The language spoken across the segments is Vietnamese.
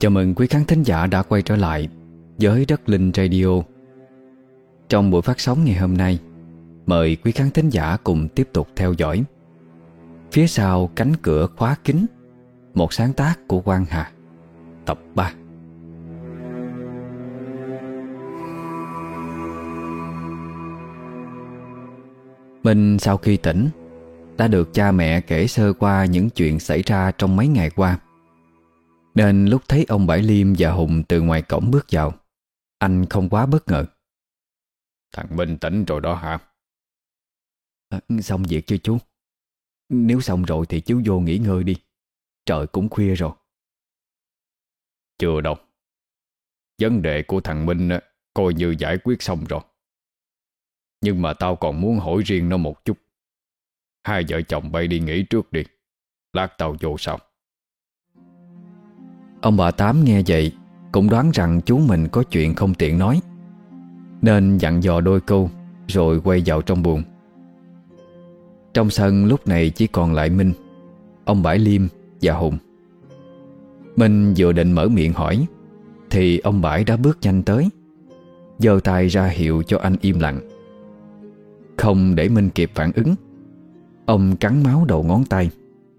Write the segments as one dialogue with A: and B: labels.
A: Chào mừng quý khán thính giả đã quay trở lại với Đất Linh Radio. Trong buổi phát sóng ngày hôm nay, Mời quý khán thính giả cùng tiếp tục theo dõi. Phía sau cánh cửa khóa kín Một sáng tác của Quang Hà, Tập 3 Minh sau khi tỉnh, Đã được cha mẹ kể sơ qua những chuyện xảy ra trong mấy ngày qua. Nên lúc thấy ông Bảy Liêm và Hùng từ ngoài cổng bước vào Anh không quá bất ngờ.
B: Thằng Minh tỉnh rồi đó hả?
A: à, Xong việc chưa chú? Nếu xong rồi thì chú vô nghỉ ngơi đi. Trời cũng khuya rồi.
B: Chưa đâu. Vấn đề của thằng Minh coi như giải quyết xong rồi. Nhưng mà tao còn muốn hỏi riêng nó một chút. Hai vợ chồng bay đi nghỉ trước đi. Lát tao vô sau
A: Ông bà Tám nghe vậy, Cũng đoán rằng chú mình có chuyện không tiện nói, Nên dặn dò đôi câu, Rồi quay vào trong buồng. Trong sân lúc này chỉ còn lại Minh, Ông Bãi Liêm và Hùng. Minh vừa định mở miệng hỏi, Thì ông Bãi đã bước nhanh tới, giơ tay ra hiệu cho anh im lặng. Không để Minh kịp phản ứng, Ông cắn máu đầu ngón tay,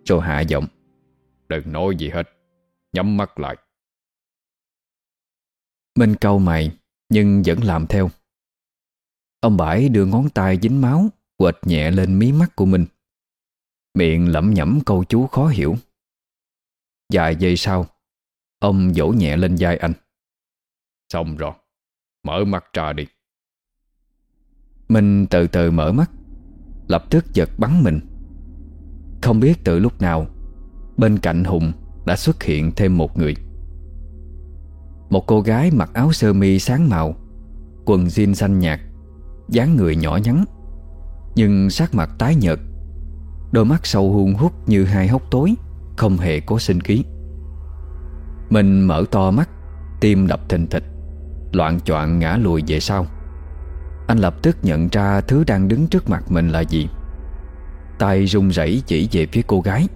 A: Rồi hạ giọng,
B: Đừng nói gì hết. Nhắm mắt lại.
A: Minh câu mày, Nhưng vẫn làm theo. Ông Bãi đưa ngón tay dính máu, Quệt nhẹ lên mí mắt của mình. Miệng lẩm nhẩm câu chú khó hiểu. Vài giây sau, Ông vỗ nhẹ lên vai anh.
B: Xong rồi, Mở mắt ra đi.
A: Minh từ từ mở mắt, Lập tức giật bắn mình. Không biết từ lúc nào, Bên cạnh Hùng đã xuất hiện thêm một người. Một cô gái mặc áo sơ mi sáng màu, Quần jean xanh nhạt, dáng người nhỏ nhắn, Nhưng sắc mặt tái nhợt, Đôi mắt sâu hun hút như hai hốc tối, Không hề có sinh khí. Mình mở to mắt, Tim đập thình thịch, Loạn choạng ngã lùi về sau. Anh lập tức nhận ra Thứ đang đứng trước mặt mình là gì. Tay run rẩy chỉ về phía cô gái,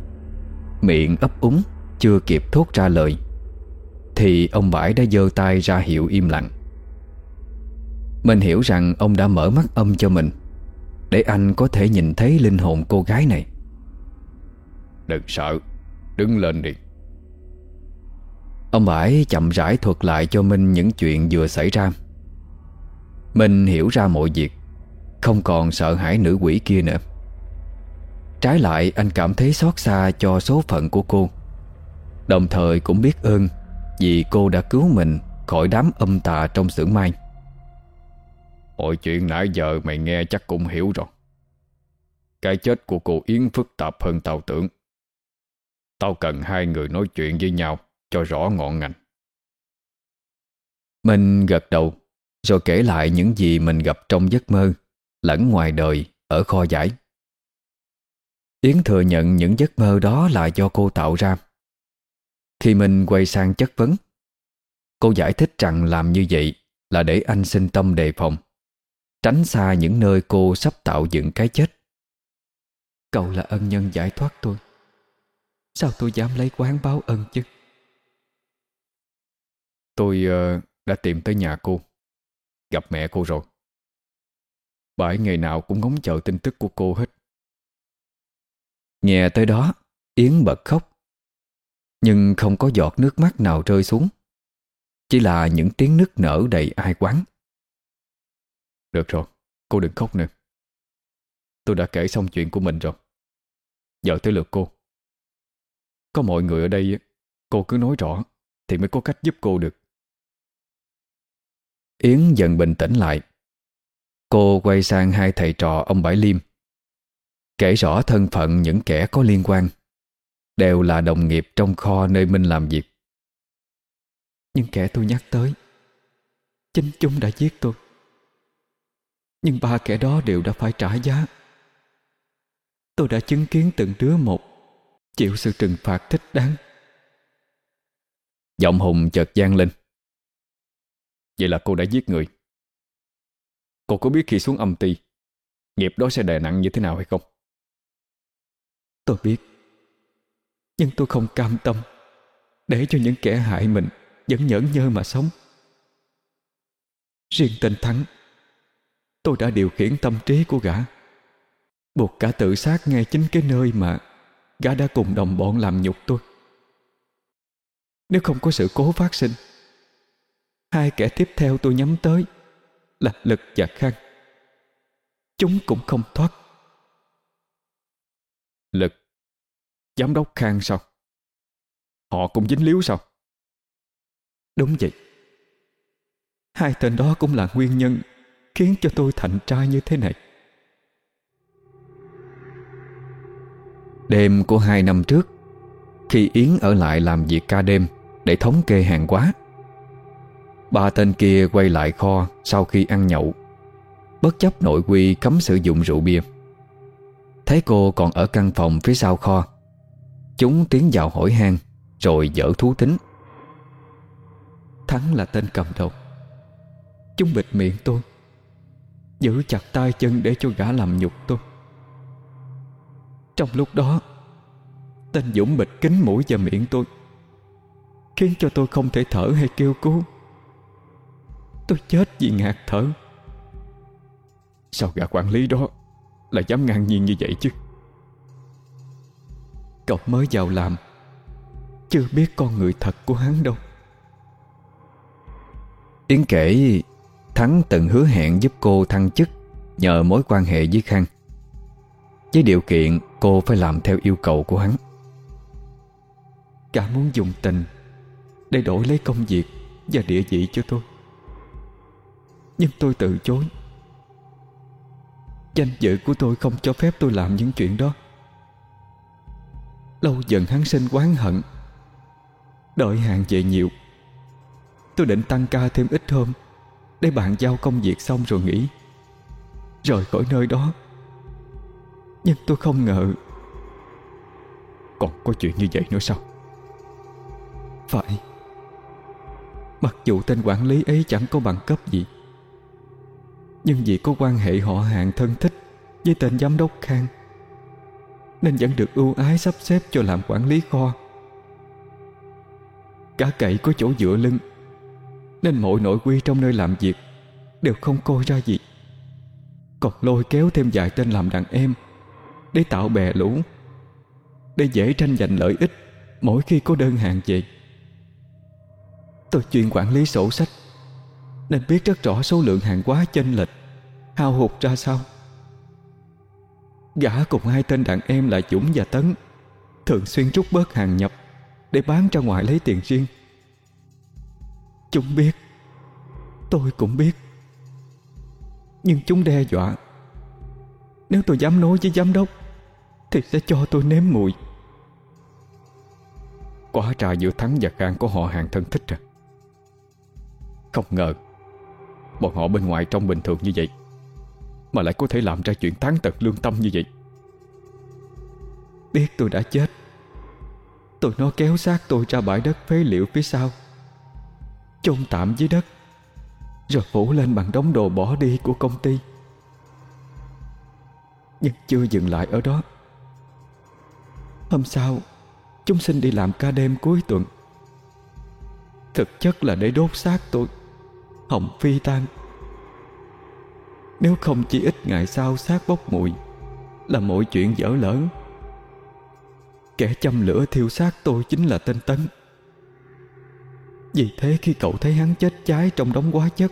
A: Miệng ấp úng. Chưa kịp thốt ra lời Thì ông Bãi đã giơ tay ra hiệu im lặng. Mình hiểu rằng ông đã mở mắt âm cho mình Để anh có thể nhìn thấy linh hồn cô gái này.
B: Đừng sợ Đứng lên đi.
A: Ông Bãi chậm rãi thuật lại cho Minh những chuyện vừa xảy ra. Minh hiểu ra mọi việc Không còn sợ hãi nữ quỷ kia nữa. Trái lại anh cảm thấy xót xa cho số phận của cô Đồng thời cũng biết ơn Vì cô đã cứu mình khỏi đám âm tà trong xưởng mai
B: Mọi chuyện nãy giờ mày nghe chắc cũng hiểu rồi. Cái chết của cô Yến phức tạp hơn tao tưởng. Tao cần hai người nói chuyện với nhau Cho rõ ngọn ngành.
A: Minh gật đầu Rồi kể lại những gì mình gặp trong giấc mơ Lẫn ngoài đời Ở kho giải. Yến thừa nhận những giấc mơ đó là do cô tạo ra thì mình quay sang chất vấn Cô giải thích rằng làm như vậy Là để anh sinh tâm đề phòng Tránh xa những nơi cô sắp tạo dựng cái chết. Cậu là ân nhân giải thoát tôi. Sao tôi dám lấy quán báo ân chứ?
B: Tôi uh, đã tìm tới nhà cô Gặp mẹ cô rồi. Bà ấy ngày nào cũng ngóng chờ tin tức của cô hết.
A: Nghe tới đó Yến bật khóc. Nhưng không có giọt nước mắt nào rơi xuống. Chỉ là những tiếng nức nở đầy ai quán.
B: Được rồi, Cô đừng khóc nữa. Tôi đã kể xong chuyện của mình rồi. Giờ tới lượt cô. Có mọi người ở đây Cô cứ nói rõ, Thì mới có cách giúp cô được.
A: Yến dần bình tĩnh lại. Cô quay sang hai thầy trò ông Bãi Liêm, Kể rõ thân phận những kẻ có liên quan. Đều là đồng nghiệp trong kho nơi Minh làm việc. Nhưng kẻ tôi nhắc tới Chính chúng đã giết tôi. Nhưng ba kẻ đó đều đã phải trả giá. Tôi đã chứng kiến từng đứa một Chịu sự trừng phạt thích đáng.
B: Giọng Hùng chợt gian lên. Vậy là cô đã giết người. Cô có biết khi xuống âm ty Nghiệp đó sẽ đè nặng như thế nào hay không?
A: Tôi biết nhưng tôi không cam tâm.
B: Để cho những kẻ hại mình Vẫn nhẫn nhơ mà sống. Riêng tên Thắng, Tôi đã điều khiển tâm trí của gã. Buộc cả tự sát ngay chính cái nơi mà Gã đã cùng đồng bọn làm nhục tôi. Nếu không có sự cố phát sinh, Hai kẻ tiếp theo tôi nhắm tới Là Lực và Khang. Chúng cũng không thoát.
A: Lực Giám đốc Khang sao? Họ cũng dính líu sao?
B: Đúng vậy. Hai tên đó cũng là nguyên nhân Khiến cho tôi thành trai như thế này.
A: Đêm của hai năm trước Khi Yến ở lại làm việc ca đêm Để thống kê hàng hóa Ba tên kia quay lại kho Sau khi ăn nhậu. Bất chấp nội quy cấm sử dụng rượu bia. Thấy cô còn ở căn phòng phía sau kho Chúng tiến vào hỏi han, Rồi dở thú tính.
B: Thắng là tên cầm đầu. Chúng bịt miệng tôi. Giữ chặt tay chân để cho gã làm nhục tôi. Trong lúc đó, Tên Dũng bịt kín mũi và miệng tôi, Khiến cho tôi không thể thở hay kêu cứu. Tôi chết vì ngạt thở.
A: Sao gã quản lý đó Lại dám ngang nhiên như vậy chứ?
B: Cậu mới vào làm. Chưa biết con người thật của hắn đâu.
A: Yến kể Thắng từng hứa hẹn giúp cô thăng chức Nhờ mối quan hệ với Khang. Với điều kiện cô phải làm theo yêu cầu của hắn.
B: Cả muốn dùng tình Để đổi lấy công việc Và địa vị cho tôi. Nhưng tôi từ chối. Danh dự của tôi không cho phép tôi làm những chuyện đó Lâu dần hắn sinh quán hận. Đợi hàng về nhiều, Tôi định tăng ca thêm ít hôm Để bạn giao công việc xong rồi nghỉ. Rời khỏi nơi đó. Nhưng tôi không ngờ
A: Còn có chuyện như vậy nữa sao?
B: Phải. Mặc dù tên quản lý ấy chẳng có bằng cấp gì, Nhưng vì có quan hệ họ hàng thân thích Với tên giám đốc Khang nên vẫn được ưu ái sắp xếp cho làm quản lý kho. Cả cậy có chỗ dựa lưng, Nên mọi nội quy trong nơi làm việc Đều không coi ra gì. Còn lôi kéo thêm vài tên làm đàn em Để tạo bè lũ, Để dễ tranh giành lợi ích Mỗi khi có đơn hàng về. Tôi chuyên quản lý sổ sách, Nên biết rất rõ số lượng hàng hóa chênh lệch, Hao hụt ra sao. Gã cùng hai tên đàn em là Dũng và Tấn, Thường xuyên rút bớt hàng nhập Để bán ra ngoài lấy tiền riêng. Chúng biết, Tôi cũng biết, Nhưng chúng đe dọa. Nếu tôi dám nói với giám đốc, Thì sẽ cho tôi nếm mùi.
A: Quá trà giữa Thắng và Khang có họ hàng thân thích à. Không ngờ, Bọn họ bên ngoài trông bình thường như vậy. Mà lại có thể làm ra chuyện tán tật lương tâm như vậy.
B: Biết tôi đã chết. Tụi nó kéo xác tôi ra bãi đất phế liệu phía sau. Chôn tạm dưới đất. Rồi phủ lên bằng đống đồ bỏ đi của công ty. Nhưng chưa dừng lại ở đó. Hôm sau, Chúng xin đi làm ca đêm cuối tuần. Thực chất là để đốt xác tôi. Hồng phi tan. Nếu không chỉ ít ngày sau xác bốc mùi, Là mọi chuyện dở lỡ. Kẻ châm lửa thiêu xác tôi chính là tên Tấn. Vì thế khi cậu thấy hắn chết cháy trong đống quá chất,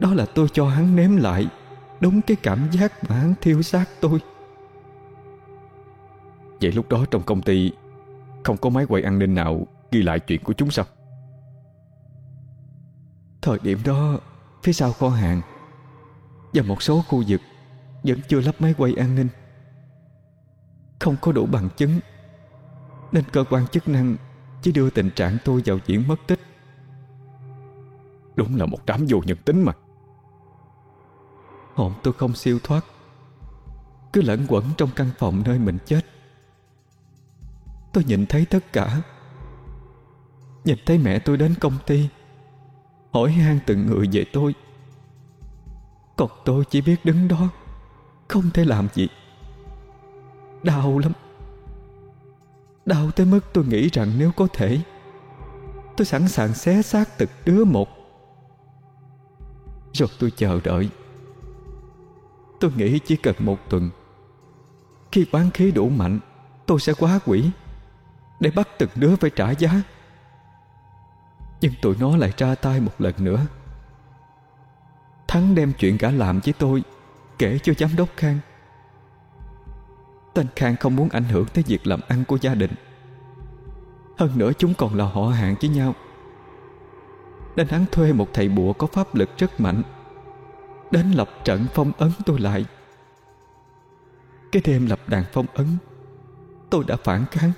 B: Đó là tôi cho hắn nếm lại Đúng cái cảm giác mà hắn thiêu xác tôi.
A: Vậy lúc đó trong công ty, Không có máy quay an ninh nào Ghi lại chuyện của chúng sao?
B: Thời điểm đó, Phía sau kho hàng và một số khu vực Vẫn chưa lắp máy quay an ninh. Không có đủ bằng chứng Nên cơ quan chức năng Chỉ đưa tình trạng tôi vào diện mất tích.
A: Đúng là một đám vô nhân tính mà.
B: Hồn tôi không siêu thoát, Cứ lẫn quẩn trong căn phòng nơi mình chết. Tôi nhìn thấy tất cả. Nhìn thấy mẹ tôi đến công ty, Hỏi han từng người về tôi. Còn tôi chỉ biết đứng đó, Không thể làm gì. Đau lắm.
C: Đau tới mức tôi nghĩ rằng nếu có thể, Tôi sẵn sàng xé xác từng đứa một. Rồi tôi chờ đợi. Tôi nghĩ chỉ cần một tuần. Khi quán khí đủ mạnh, Tôi sẽ quá quỷ Để bắt từng đứa phải trả giá. Nhưng tụi nó lại ra tay một lần nữa. Thắng đem chuyện cả làm với tôi, Kể cho giám đốc Khang. Tên Khang không muốn ảnh hưởng tới việc làm ăn của gia đình. Hơn nữa chúng còn là họ hàng với nhau. Nên hắn thuê một thầy bùa có pháp lực rất mạnh, Đến lập trận phong ấn tôi lại. Cái đêm lập đàn phong ấn, Tôi đã phản kháng.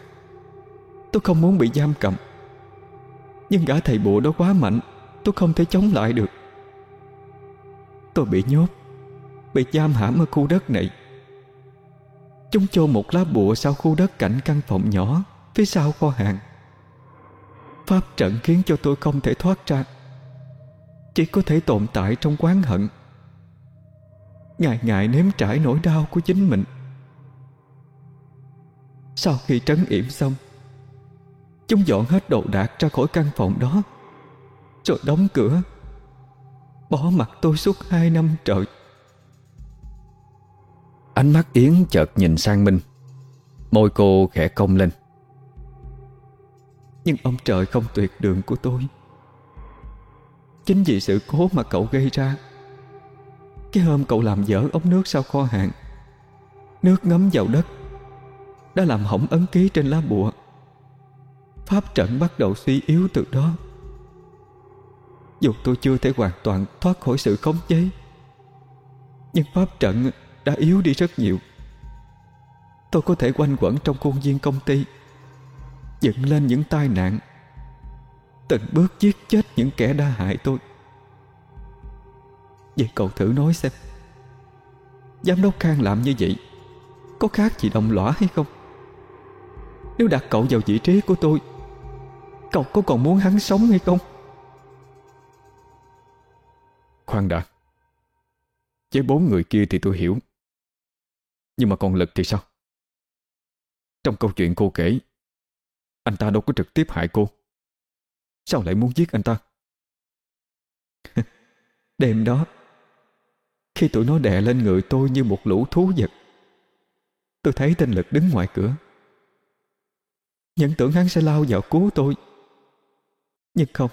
C: Tôi không muốn bị giam cầm. Nhưng gã thầy bùa đó quá mạnh, Tôi không thể chống lại được. Tôi bị nhốt, Bị giam hãm ở khu đất này. Chúng chôn một lá bùa sau khu đất cạnh căn phòng nhỏ Phía sau kho hàng. Pháp trận khiến cho tôi không thể thoát ra, Chỉ có thể tồn tại trong quán hận. Ngày ngày nếm trải nỗi đau của chính mình. Sau khi trấn yểm xong, Chúng dọn hết đồ đạc ra khỏi căn phòng đó, Rồi đóng cửa. Bỏ mặt tôi suốt hai năm trời.
A: Ánh mắt Yến chợt nhìn sang Minh. Môi cô khẽ cong lên.
C: Nhưng ông trời không tuyệt đường của tôi. Chính vì sự cố mà cậu gây ra, Cái hôm cậu làm dở ống nước sau kho hàng, Nước ngấm vào đất, Đã làm hỏng ấn ký trên lá bùa. Pháp trận bắt đầu suy yếu từ đó. Dù tôi chưa thể hoàn toàn thoát khỏi sự khống chế, Nhưng pháp trận đã yếu đi rất nhiều. Tôi có thể quanh quẩn trong khuôn viên công ty, Dựng lên những tai nạn, Từng bước giết chết những kẻ đa hại tôi. Vậy cậu thử nói xem, Giám đốc Khang làm như vậy Có khác gì đồng lõa hay không? Nếu đặt cậu vào vị trí của tôi, Cậu có còn muốn hắn sống hay không?
B: Khoan đã. Với bốn người kia thì tôi hiểu. Nhưng mà còn Lực thì sao? Trong câu chuyện cô kể, Anh ta đâu có trực tiếp hại cô. Sao lại muốn giết anh ta?
C: Đêm đó, Khi tụi nó đè lên người tôi như một lũ thú vật, Tôi thấy tên Lực đứng ngoài cửa. Nhận tưởng hắn sẽ lao vào cứu tôi. Nhưng không,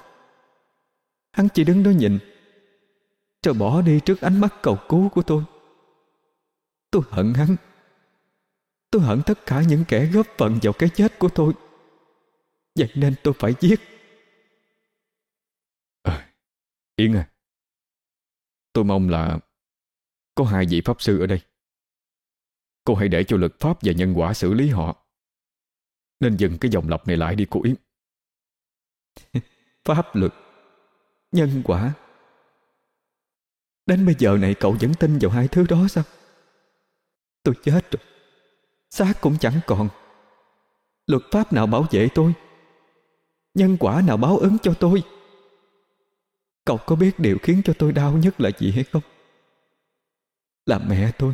C: Hắn chỉ đứng đó nhìn. Rồi bỏ đi trước ánh mắt cầu cứu của tôi. Tôi hận hắn. Tôi hận tất cả những kẻ góp phần vào cái chết của tôi. Vậy nên tôi phải giết.
B: À, Yến à Tôi mong là Có hai vị pháp sư ở đây. Cô hãy để cho lực pháp và nhân quả xử lý họ. Nên dừng cái dòng lặp này lại đi cô Yến.
C: Pháp luật Nhân quả Đến bây giờ này cậu vẫn tin vào hai thứ đó sao? Tôi chết rồi. Xác cũng chẳng còn. Luật pháp nào bảo vệ tôi? Nhân quả nào báo ứng cho tôi? Cậu có biết điều khiến cho tôi đau nhất là gì hay không? Là mẹ tôi.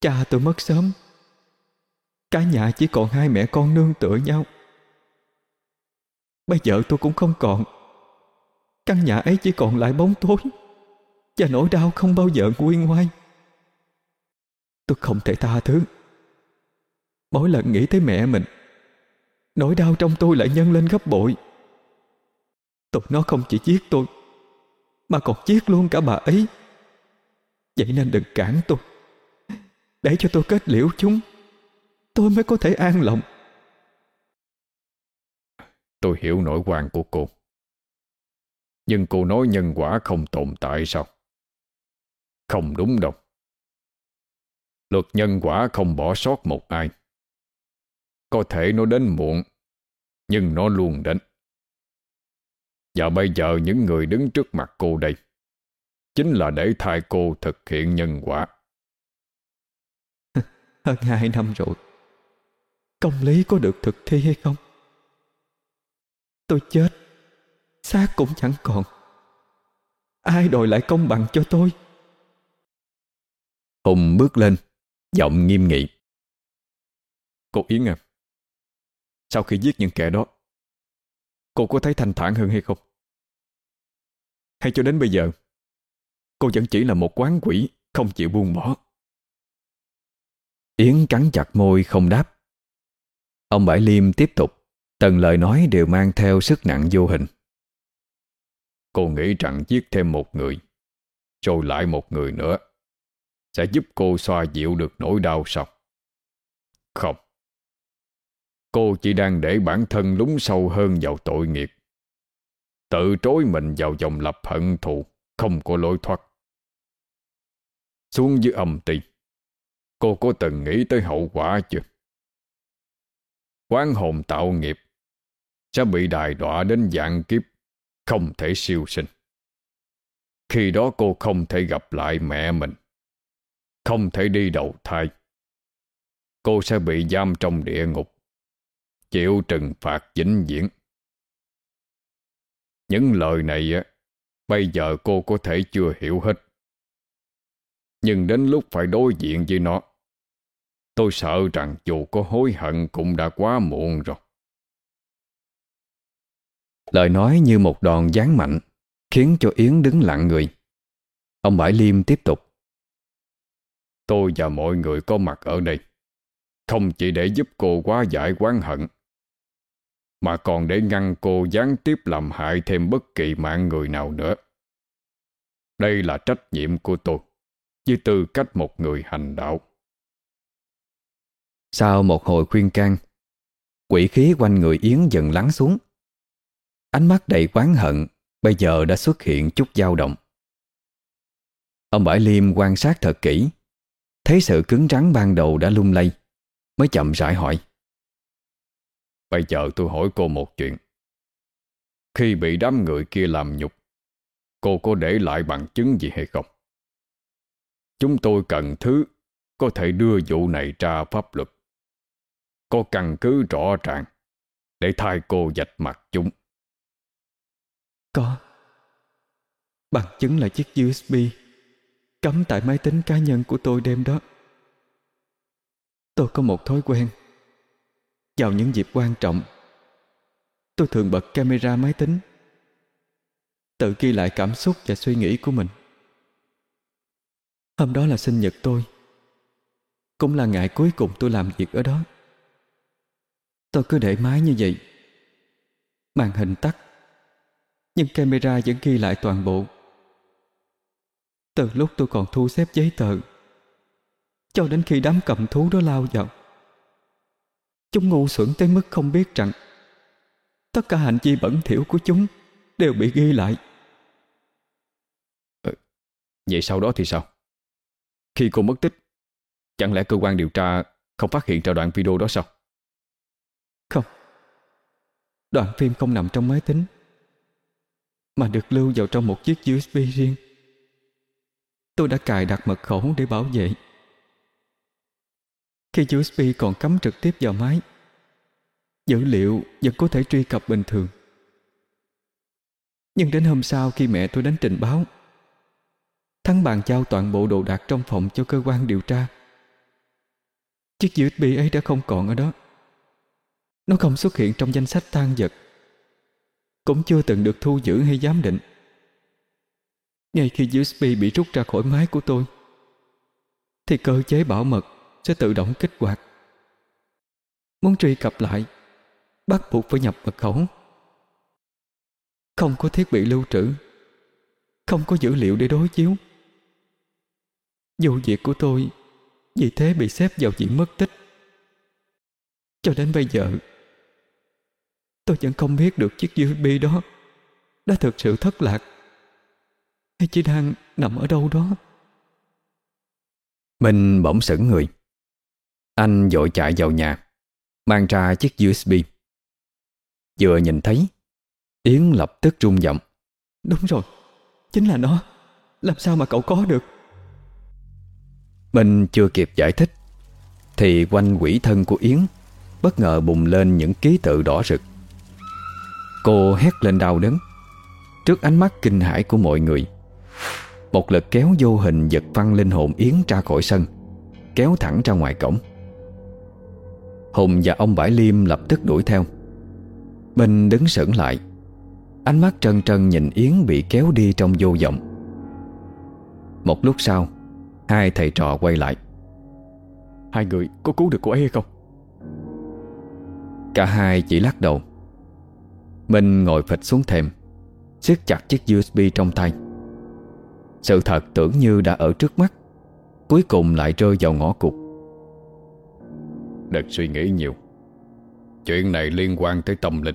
C: Cha tôi mất sớm. Cả nhà chỉ còn hai mẹ con nương tựa nhau. Bây giờ tôi cũng không còn. Căn nhà ấy chỉ còn lại bóng tối, Và nỗi đau không bao giờ nguôi ngoai. Tôi không thể tha thứ. Mỗi lần nghĩ tới mẹ mình, Nỗi đau trong tôi lại nhân lên gấp bội. Tụi nó không chỉ giết tôi, Mà còn giết luôn cả bà ấy. Vậy nên đừng cản tôi. Để cho tôi kết liễu chúng, Tôi mới có thể an lòng.
B: Tôi hiểu nỗi hoàng của cô. Nhưng cô nói nhân quả không tồn tại sao? Không đúng đâu. Luật nhân quả không bỏ sót một ai. Có thể nó đến muộn, Nhưng nó luôn đến. Và bây giờ những người đứng trước mặt cô đây, Chính là để thay cô thực hiện nhân quả.
C: Hơn hai năm rồi, Công lý có được thực thi hay không? Tôi chết xác cũng chẳng còn. Ai đòi lại công bằng cho tôi?
A: Hùng bước lên Giọng nghiêm nghị.
B: Cô Yến à Sau khi giết những kẻ đó Cô có thấy thanh thản hơn hay không? Hay cho đến bây giờ Cô vẫn chỉ là một quán quỷ Không chịu buông bỏ?
A: Yến cắn chặt môi không đáp. Ông Bãi Liêm tiếp tục Từng lời nói đều mang theo sức nặng vô hình
B: Cô nghĩ rằng giết thêm một người, Rồi lại một người nữa, Sẽ giúp cô xoa dịu được nỗi đau sao? Không. Cô chỉ đang để bản thân lún sâu hơn vào tội nghiệp. Tự trối mình vào dòng lập hận thù, Không có lối thoát. Xuống dưới âm ti, Cô có từng nghĩ tới hậu quả chưa? Quán hồn tạo nghiệp sẽ bị đài đọa đến dạng kiếp không thể siêu sinh. Khi đó cô không thể gặp lại mẹ mình, không thể đi đầu thai. Cô sẽ bị giam trong địa ngục, chịu trừng phạt vĩnh viễn. Những lời này á, bây giờ cô có thể chưa hiểu hết. Nhưng đến lúc phải đối diện với nó, tôi sợ rằng dù có hối hận cũng đã quá muộn rồi.
A: Lời nói như một đòn giáng mạnh, Khiến cho Yến đứng lặng người. Ông Bãi Liêm tiếp tục.
B: Tôi và mọi người có mặt ở đây, Không chỉ để giúp cô quá giải quán hận, Mà còn để ngăn cô gián tiếp làm hại thêm bất kỳ mạng người nào nữa. Đây là trách nhiệm của tôi, Với tư cách một người hành đạo.
A: Sau một hồi khuyên can, Quỷ khí quanh người Yến dần lắng xuống. Ánh mắt đầy quán hận Bây giờ đã xuất hiện chút dao động. Ông Bãi Liêm quan sát thật kỹ, Thấy sự cứng rắn ban đầu đã lung lay, Mới chậm rãi hỏi.
B: Bây giờ tôi hỏi cô một chuyện. Khi bị đám người kia làm nhục, Cô có để lại bằng chứng gì hay không? Chúng tôi cần thứ Có thể đưa vụ này ra pháp luật. Có căn cứ rõ ràng Để thay cô dạch mặt chúng
C: có. Bằng chứng là chiếc USB Cắm tại máy tính cá nhân của tôi đêm đó. Tôi có một thói quen. Vào những dịp quan trọng, Tôi thường bật camera máy tính, Tự ghi lại cảm xúc và suy nghĩ của mình. Hôm đó là sinh nhật tôi. Cũng là ngày cuối cùng tôi làm việc ở đó. Tôi cứ để máy như vậy, Màn hình tắt nhưng camera vẫn ghi lại toàn bộ Từ lúc tôi còn thu xếp giấy tờ Cho đến khi đám cầm thú đó lao vào Chúng ngu xuẩn tới mức không biết rằng Tất cả hành vi bẩn thỉu của chúng Đều bị ghi lại
B: ờ, Vậy sau đó thì sao? Khi cô mất tích Chẳng lẽ cơ quan điều tra Không phát hiện ra đoạn video đó sao?
C: Không Đoạn phim không nằm trong máy tính mà được lưu vào trong một chiếc USB riêng. Tôi đã cài đặt mật khẩu để bảo vệ. Khi USB còn cắm trực tiếp vào máy, dữ liệu vẫn có thể truy cập bình thường. Nhưng đến hôm sau khi mẹ tôi đến trình báo, Thắng bàn giao toàn bộ đồ đạc trong phòng cho cơ quan điều tra. Chiếc USB ấy đã không còn ở đó. Nó không xuất hiện trong danh sách tan vật cũng chưa từng được thu giữ hay giám định. Ngay khi USB bị rút ra khỏi máy của tôi, thì cơ chế bảo mật sẽ tự động kích hoạt. Muốn truy cập lại, bắt buộc phải nhập mật khẩu. Không có thiết bị lưu trữ, không có dữ liệu để đối chiếu. Vụ việc của tôi vì thế bị xếp vào diện mất tích. Cho đến bây giờ, Tôi vẫn không biết được chiếc USB đó Đã thực sự thất lạc. Hay chỉ đang nằm ở đâu đó?
A: Mình bỗng sững người. Anh vội chạy vào nhà Mang ra chiếc USB Vừa nhìn thấy Yến lập tức rung giọng.
C: Đúng rồi, chính là nó. Làm sao mà cậu có được?
A: Mình chưa kịp giải thích Thì quanh quỷ thân của Yến Bất ngờ bùng lên những ký tự đỏ rực Cô hét lên đau đớn. Trước ánh mắt kinh hãi của mọi người Một lực kéo vô hình giật văng linh hồn Yến ra khỏi sân Kéo thẳng ra ngoài cổng. Hùng và ông Bãi Liêm lập tức đuổi theo. Minh đứng sững lại Ánh mắt trân trân nhìn Yến bị kéo đi trong vô vọng. Một lúc sau Hai thầy trò quay lại.
B: Hai người có cứu được cô ấy hay không?
A: Cả hai chỉ lắc đầu Minh ngồi phịch xuống thềm, siết chặt chiếc USB trong tay. Sự thật tưởng như đã ở trước mắt, Cuối cùng lại rơi vào ngõ cụt.
D: Đừng suy nghĩ nhiều. Chuyện này liên quan tới tâm linh.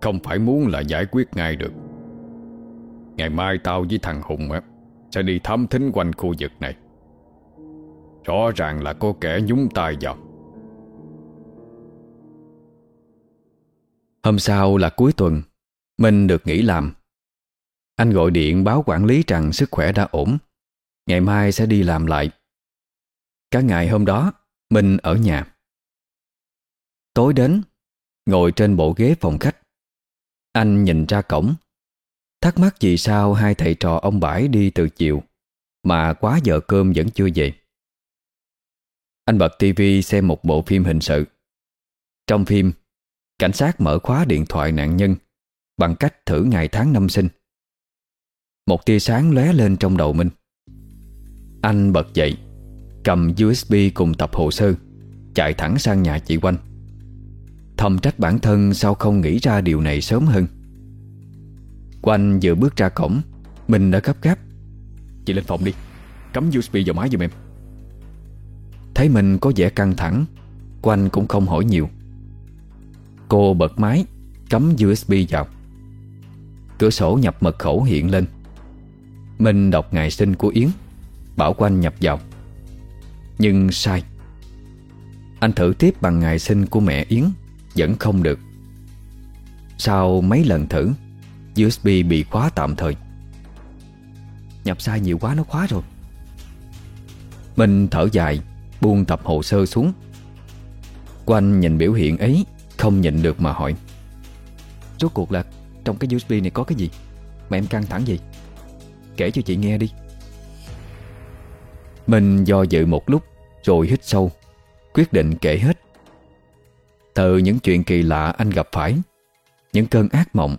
D: Không phải muốn là giải quyết ngay được. Ngày mai tao với thằng Hùng á, Sẽ đi thám thính quanh khu vực này. Rõ ràng là có kẻ nhúng tay vào.
A: Hôm sau là cuối tuần. Minh được nghỉ làm. Anh gọi điện báo quản lý rằng sức khỏe đã ổn. Ngày mai sẽ đi làm lại. Cả ngày hôm đó, Minh ở nhà. Tối đến, Ngồi trên bộ ghế phòng khách. Anh nhìn ra cổng. Thắc mắc vì sao hai thầy trò ông Bãi đi từ chiều, Mà quá giờ cơm vẫn chưa về. Anh bật tivi xem một bộ phim hình sự. Trong phim Cảnh sát mở khóa điện thoại nạn nhân Bằng cách thử ngày tháng năm sinh. Một tia sáng lóe lên trong đầu Minh Anh bật dậy, Cầm USB cùng tập hồ sơ, Chạy thẳng sang nhà chị Quanh Thầm trách bản thân sao không nghĩ ra điều này sớm hơn. Quanh vừa bước ra cổng, mình đã gấp gáp.
B: Chị lên phòng đi, Cắm USB vào máy giùm em.
A: Thấy mình có vẻ căng thẳng Quanh cũng không hỏi nhiều. Cô bật máy, Cắm USB vào. Cửa sổ nhập mật khẩu hiện lên. Minh đọc ngày sinh của Yến, Bảo Quanh nhập vào. Nhưng sai. Anh thử tiếp bằng ngày sinh của mẹ Yến, Vẫn không được. Sau mấy lần thử USB bị khóa tạm thời. Nhập sai nhiều quá nó khóa rồi. Minh thở dài, Buông tập hồ sơ xuống. Quanh nhìn biểu hiện ấy không nhịn được mà hỏi. Rốt cuộc là trong cái USB này có cái gì Mà em căng thẳng gì Kể cho chị nghe đi. Mình do dự một lúc Rồi hít sâu, Quyết định kể hết. Từ những chuyện kỳ lạ anh gặp phải, Những cơn ác mộng,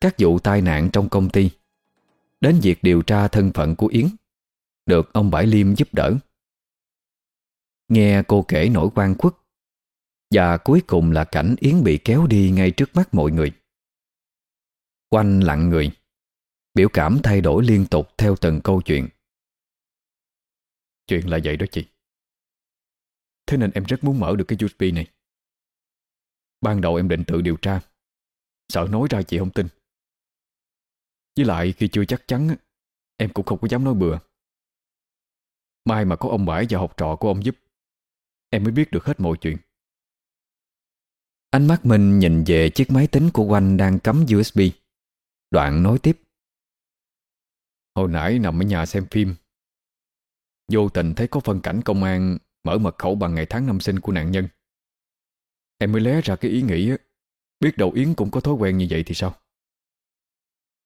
A: Các vụ tai nạn trong công ty, Đến việc điều tra thân phận của Yến, Được ông Bãi Liêm giúp đỡ. Nghe cô kể nỗi quan khuất và cuối cùng là cảnh Yến bị kéo đi ngay trước mắt mọi người. Quanh lặng người, Biểu cảm thay đổi liên tục theo từng câu chuyện.
B: Chuyện là vậy đó chị. Thế nên em rất muốn mở được cái USB này. Ban đầu em định tự điều tra. Sợ nói ra chị không tin. Với lại khi chưa chắc chắn Em cũng không có dám nói bừa. Mai mà có ông bãi và học trò của ông giúp, Em mới biết được hết mọi chuyện.
A: Ánh mắt mình nhìn về chiếc máy tính của Quanh đang cắm USB Đoạn nói tiếp.
B: Hồi nãy nằm ở nhà xem phim. Vô tình thấy có phân cảnh công an Mở mật khẩu bằng ngày tháng năm sinh của nạn nhân. Em mới lé ra cái ý nghĩ Biết đầu Yến cũng có thói quen như vậy thì sao?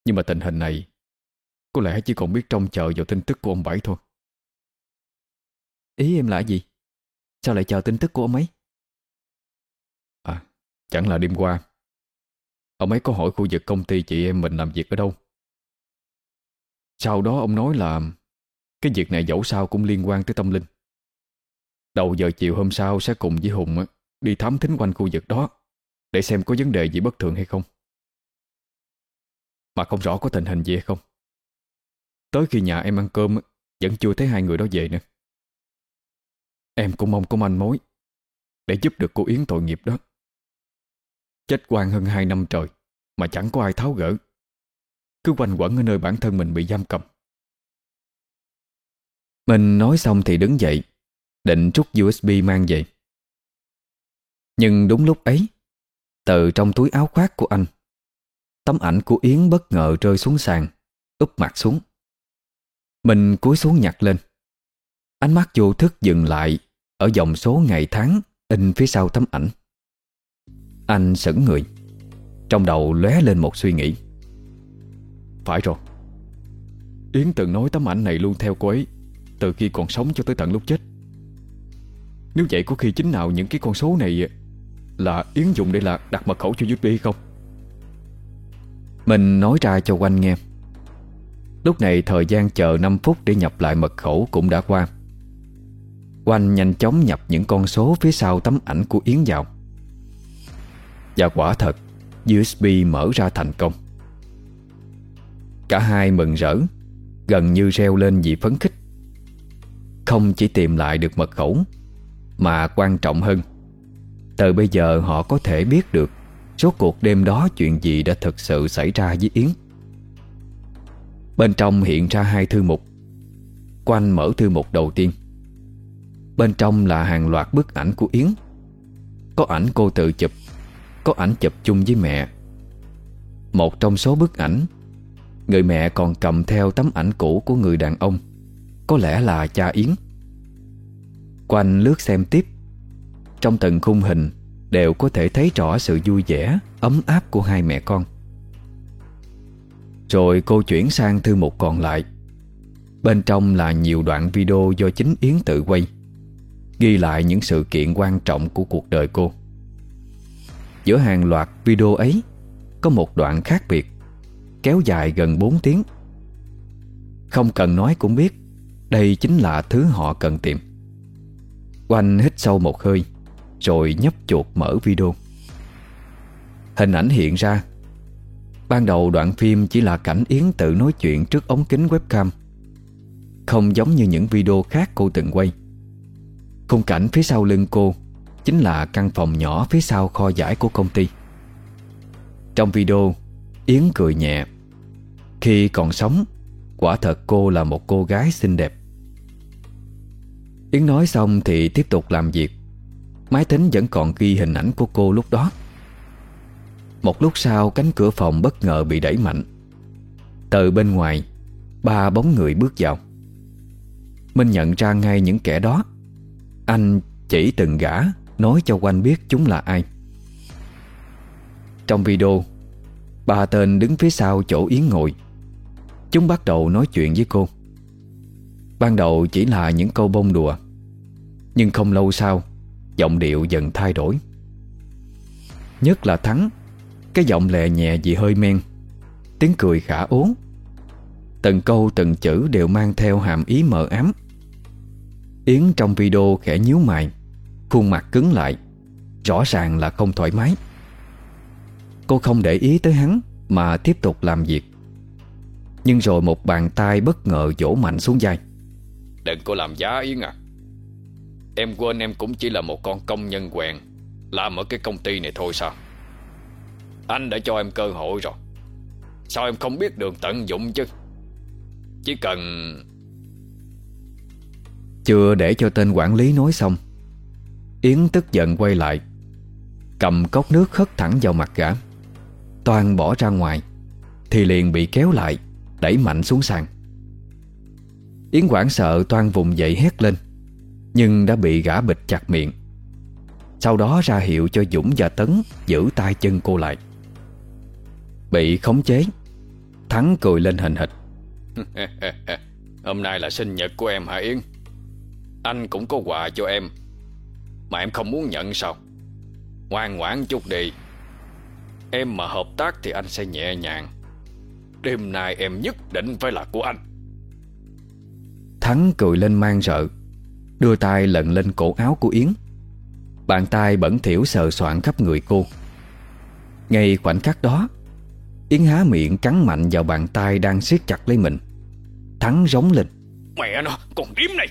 B: Nhưng mà tình hình này Có lẽ chỉ còn biết trông chờ vào tin tức của ông Bảy thôi.
A: Ý em là gì? Sao lại chờ tin tức của ông ấy?
B: Chẳng là đêm qua. Ông ấy có hỏi khu vực công ty chị em mình làm việc ở đâu. Sau đó ông nói là Cái việc này dẫu sao cũng liên quan tới tâm linh. Đầu giờ chiều hôm sau sẽ cùng với Hùng Đi thám thính quanh khu vực đó Để xem có vấn đề gì bất thường hay không. Mà không rõ có tình hình gì hay không. Tới khi nhà em ăn cơm Vẫn chưa thấy hai người đó về nữa. Em cũng mong có manh mối Để giúp được cô Yến tội nghiệp đó. Chết quan hơn hai năm trời, Mà chẳng có ai tháo gỡ. Cứ quanh quẩn ở nơi bản thân mình bị giam cầm.
A: Mình nói xong thì đứng dậy, Định rút USB mang về. Nhưng đúng lúc ấy Từ trong túi áo khoác của anh, Tấm ảnh của Yến bất ngờ rơi xuống sàn, Úp mặt xuống. Mình cúi xuống nhặt lên. Ánh mắt vô thức dừng lại Ở dòng số ngày tháng In phía sau tấm ảnh anh sững người. Trong đầu lóe lên một suy nghĩ.
B: Phải rồi. Yến từng nói tấm ảnh này luôn theo cô ấy, Từ khi còn sống cho tới tận lúc chết. Nếu vậy có khi chính nào những cái con số này Là Yến dùng để là đặt mật khẩu cho USB không?
A: Mình nói ra cho quanh nghe. Lúc này thời gian chờ 5 phút để nhập lại mật khẩu cũng đã qua. Quanh nhanh chóng nhập những con số phía sau tấm ảnh của Yến vào. Và quả thật USB mở ra thành công. Cả hai mừng rỡ, Gần như reo lên vì phấn khích. Không chỉ tìm lại được mật khẩu, Mà quan trọng hơn, Từ bây giờ họ có thể biết được Số cuộc đêm đó chuyện gì đã thực sự xảy ra với Yến. Bên trong hiện ra hai thư mục. Quanh mở thư mục đầu tiên, Bên trong là hàng loạt bức ảnh của Yến. Có ảnh cô tự chụp có ảnh chụp chung với mẹ. Một trong số bức ảnh, Người mẹ còn cầm theo tấm ảnh cũ của người đàn ông, Có lẽ là cha Yến. Quanh lướt xem tiếp, Trong từng khung hình Đều có thể thấy rõ sự vui vẻ, Ấm áp của hai mẹ con. Rồi cô chuyển sang thư mục còn lại. Bên trong là nhiều đoạn video do chính Yến tự quay, Ghi lại những sự kiện quan trọng của cuộc đời cô. Giữa hàng loạt video ấy, Có một đoạn khác biệt, Kéo dài gần 4 tiếng. Không cần nói cũng biết, Đây chính là thứ họ cần tìm. Oanh hít sâu một hơi, Rồi nhấp chuột mở video. Hình ảnh hiện ra. Ban đầu đoạn phim chỉ là cảnh Yến tự nói chuyện trước ống kính webcam, Không giống như những video khác cô từng quay. Khung cảnh phía sau lưng cô Chính là căn phòng nhỏ phía sau kho giải của công ty. Trong video, Yến cười nhẹ. Khi còn sống, Quả thật cô là một cô gái xinh đẹp. Yến nói xong thì tiếp tục làm việc. Máy tính vẫn còn ghi hình ảnh của cô lúc đó. Một lúc sau, cánh cửa phòng bất ngờ bị đẩy mạnh. Từ bên ngoài, Ba bóng người bước vào. Minh nhận ra ngay những kẻ đó. Anh chỉ từng gã. Nói cho quanh biết chúng là ai. Trong video Ba tên đứng phía sau chỗ Yến ngồi. Chúng bắt đầu nói chuyện với cô. Ban đầu chỉ là những câu bông đùa, Nhưng không lâu sau, Giọng điệu dần thay đổi. Nhất là Thắng, Cái giọng lè nhẹ vì hơi men, Tiếng cười khả ố. Từng câu từng chữ đều mang theo hàm ý mờ ám. Yến trong video khẽ nhíu mày. Khuôn mặt cứng lại. Rõ ràng là không thoải mái. Cô không để ý tới hắn Mà tiếp tục làm việc. Nhưng rồi một bàn tay bất ngờ vỗ mạnh xuống vai.
D: Đừng có làm giá Yến à. Em quên em cũng chỉ là một con công nhân quèn Làm ở cái công ty này thôi sao? Anh đã cho em cơ hội rồi. Sao em không biết đường tận dụng chứ? Chỉ cần
A: Chưa để cho tên quản lý nói xong Yến tức giận quay lại, Cầm cốc nước hất thẳng vào mặt gã. Toàn bỏ ra ngoài, Thì liền bị kéo lại, Đẩy mạnh xuống sàn. Yến quảng sợ Toan vùng dậy hét lên, Nhưng đã bị gã bịch chặt miệng. Sau đó ra hiệu cho Dũng và Tấn Giữ tay chân cô lại. Bị khống chế, Thắng cười lên hình hịch.
D: Hôm nay là sinh nhật của em hả Yến? Anh cũng có quà cho em. Mà em không muốn nhận sao? Ngoan ngoãn chút đi. Em mà hợp tác thì anh sẽ nhẹ nhàng. Đêm nay em nhất định phải là của anh.
A: Thắng cười lên mang rợ Đưa tay lần lên cổ áo của Yến. Bàn tay bẩn thỉu sờ soạn khắp người cô. Ngay khoảnh khắc đó Yến há miệng cắn mạnh vào bàn tay đang siết chặt lấy mình. Thắng rống lên.
D: Mẹ nó, con điếm này